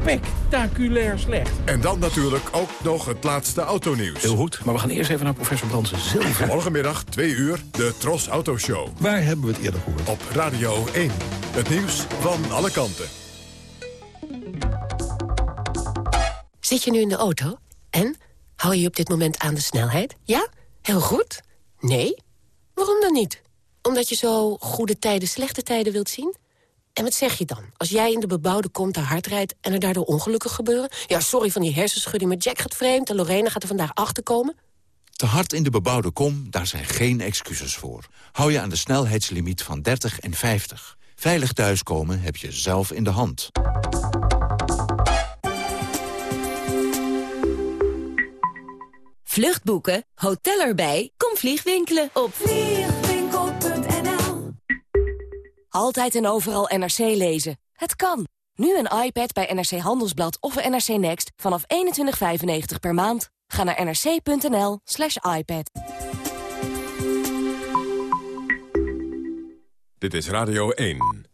spectaculair slecht. En dan natuurlijk ook nog het laatste autonieuws. Heel goed, maar we gaan eerst even naar professor Bransen zelf. <laughs> Morgenmiddag 2 uur, de Tros Autoshow. Waar hebben we het eerder gehoord? Op Radio 1. Het nieuws van alle kanten. Zit je nu in de auto? En? Hou je op dit moment aan de snelheid? Ja? Heel goed? Nee? Waarom dan niet? Omdat je zo goede tijden, slechte tijden wilt zien? En wat zeg je dan? Als jij in de bebouwde kom te hard rijdt en er daardoor ongelukken gebeuren? Ja, sorry van die hersenschudding, maar Jack gaat vreemd en Lorena gaat er vandaag achterkomen. Te hard in de bebouwde kom, daar zijn geen excuses voor. Hou je aan de snelheidslimiet van 30 en 50. Veilig thuiskomen heb je zelf in de hand. Vluchtboeken, hotel erbij, kom vliegwinkelen op vliegwinkel.nl Altijd en overal NRC lezen. Het kan. Nu een iPad bij NRC Handelsblad of NRC Next vanaf 21,95 per maand. Ga naar nrc.nl slash iPad. Dit is Radio 1.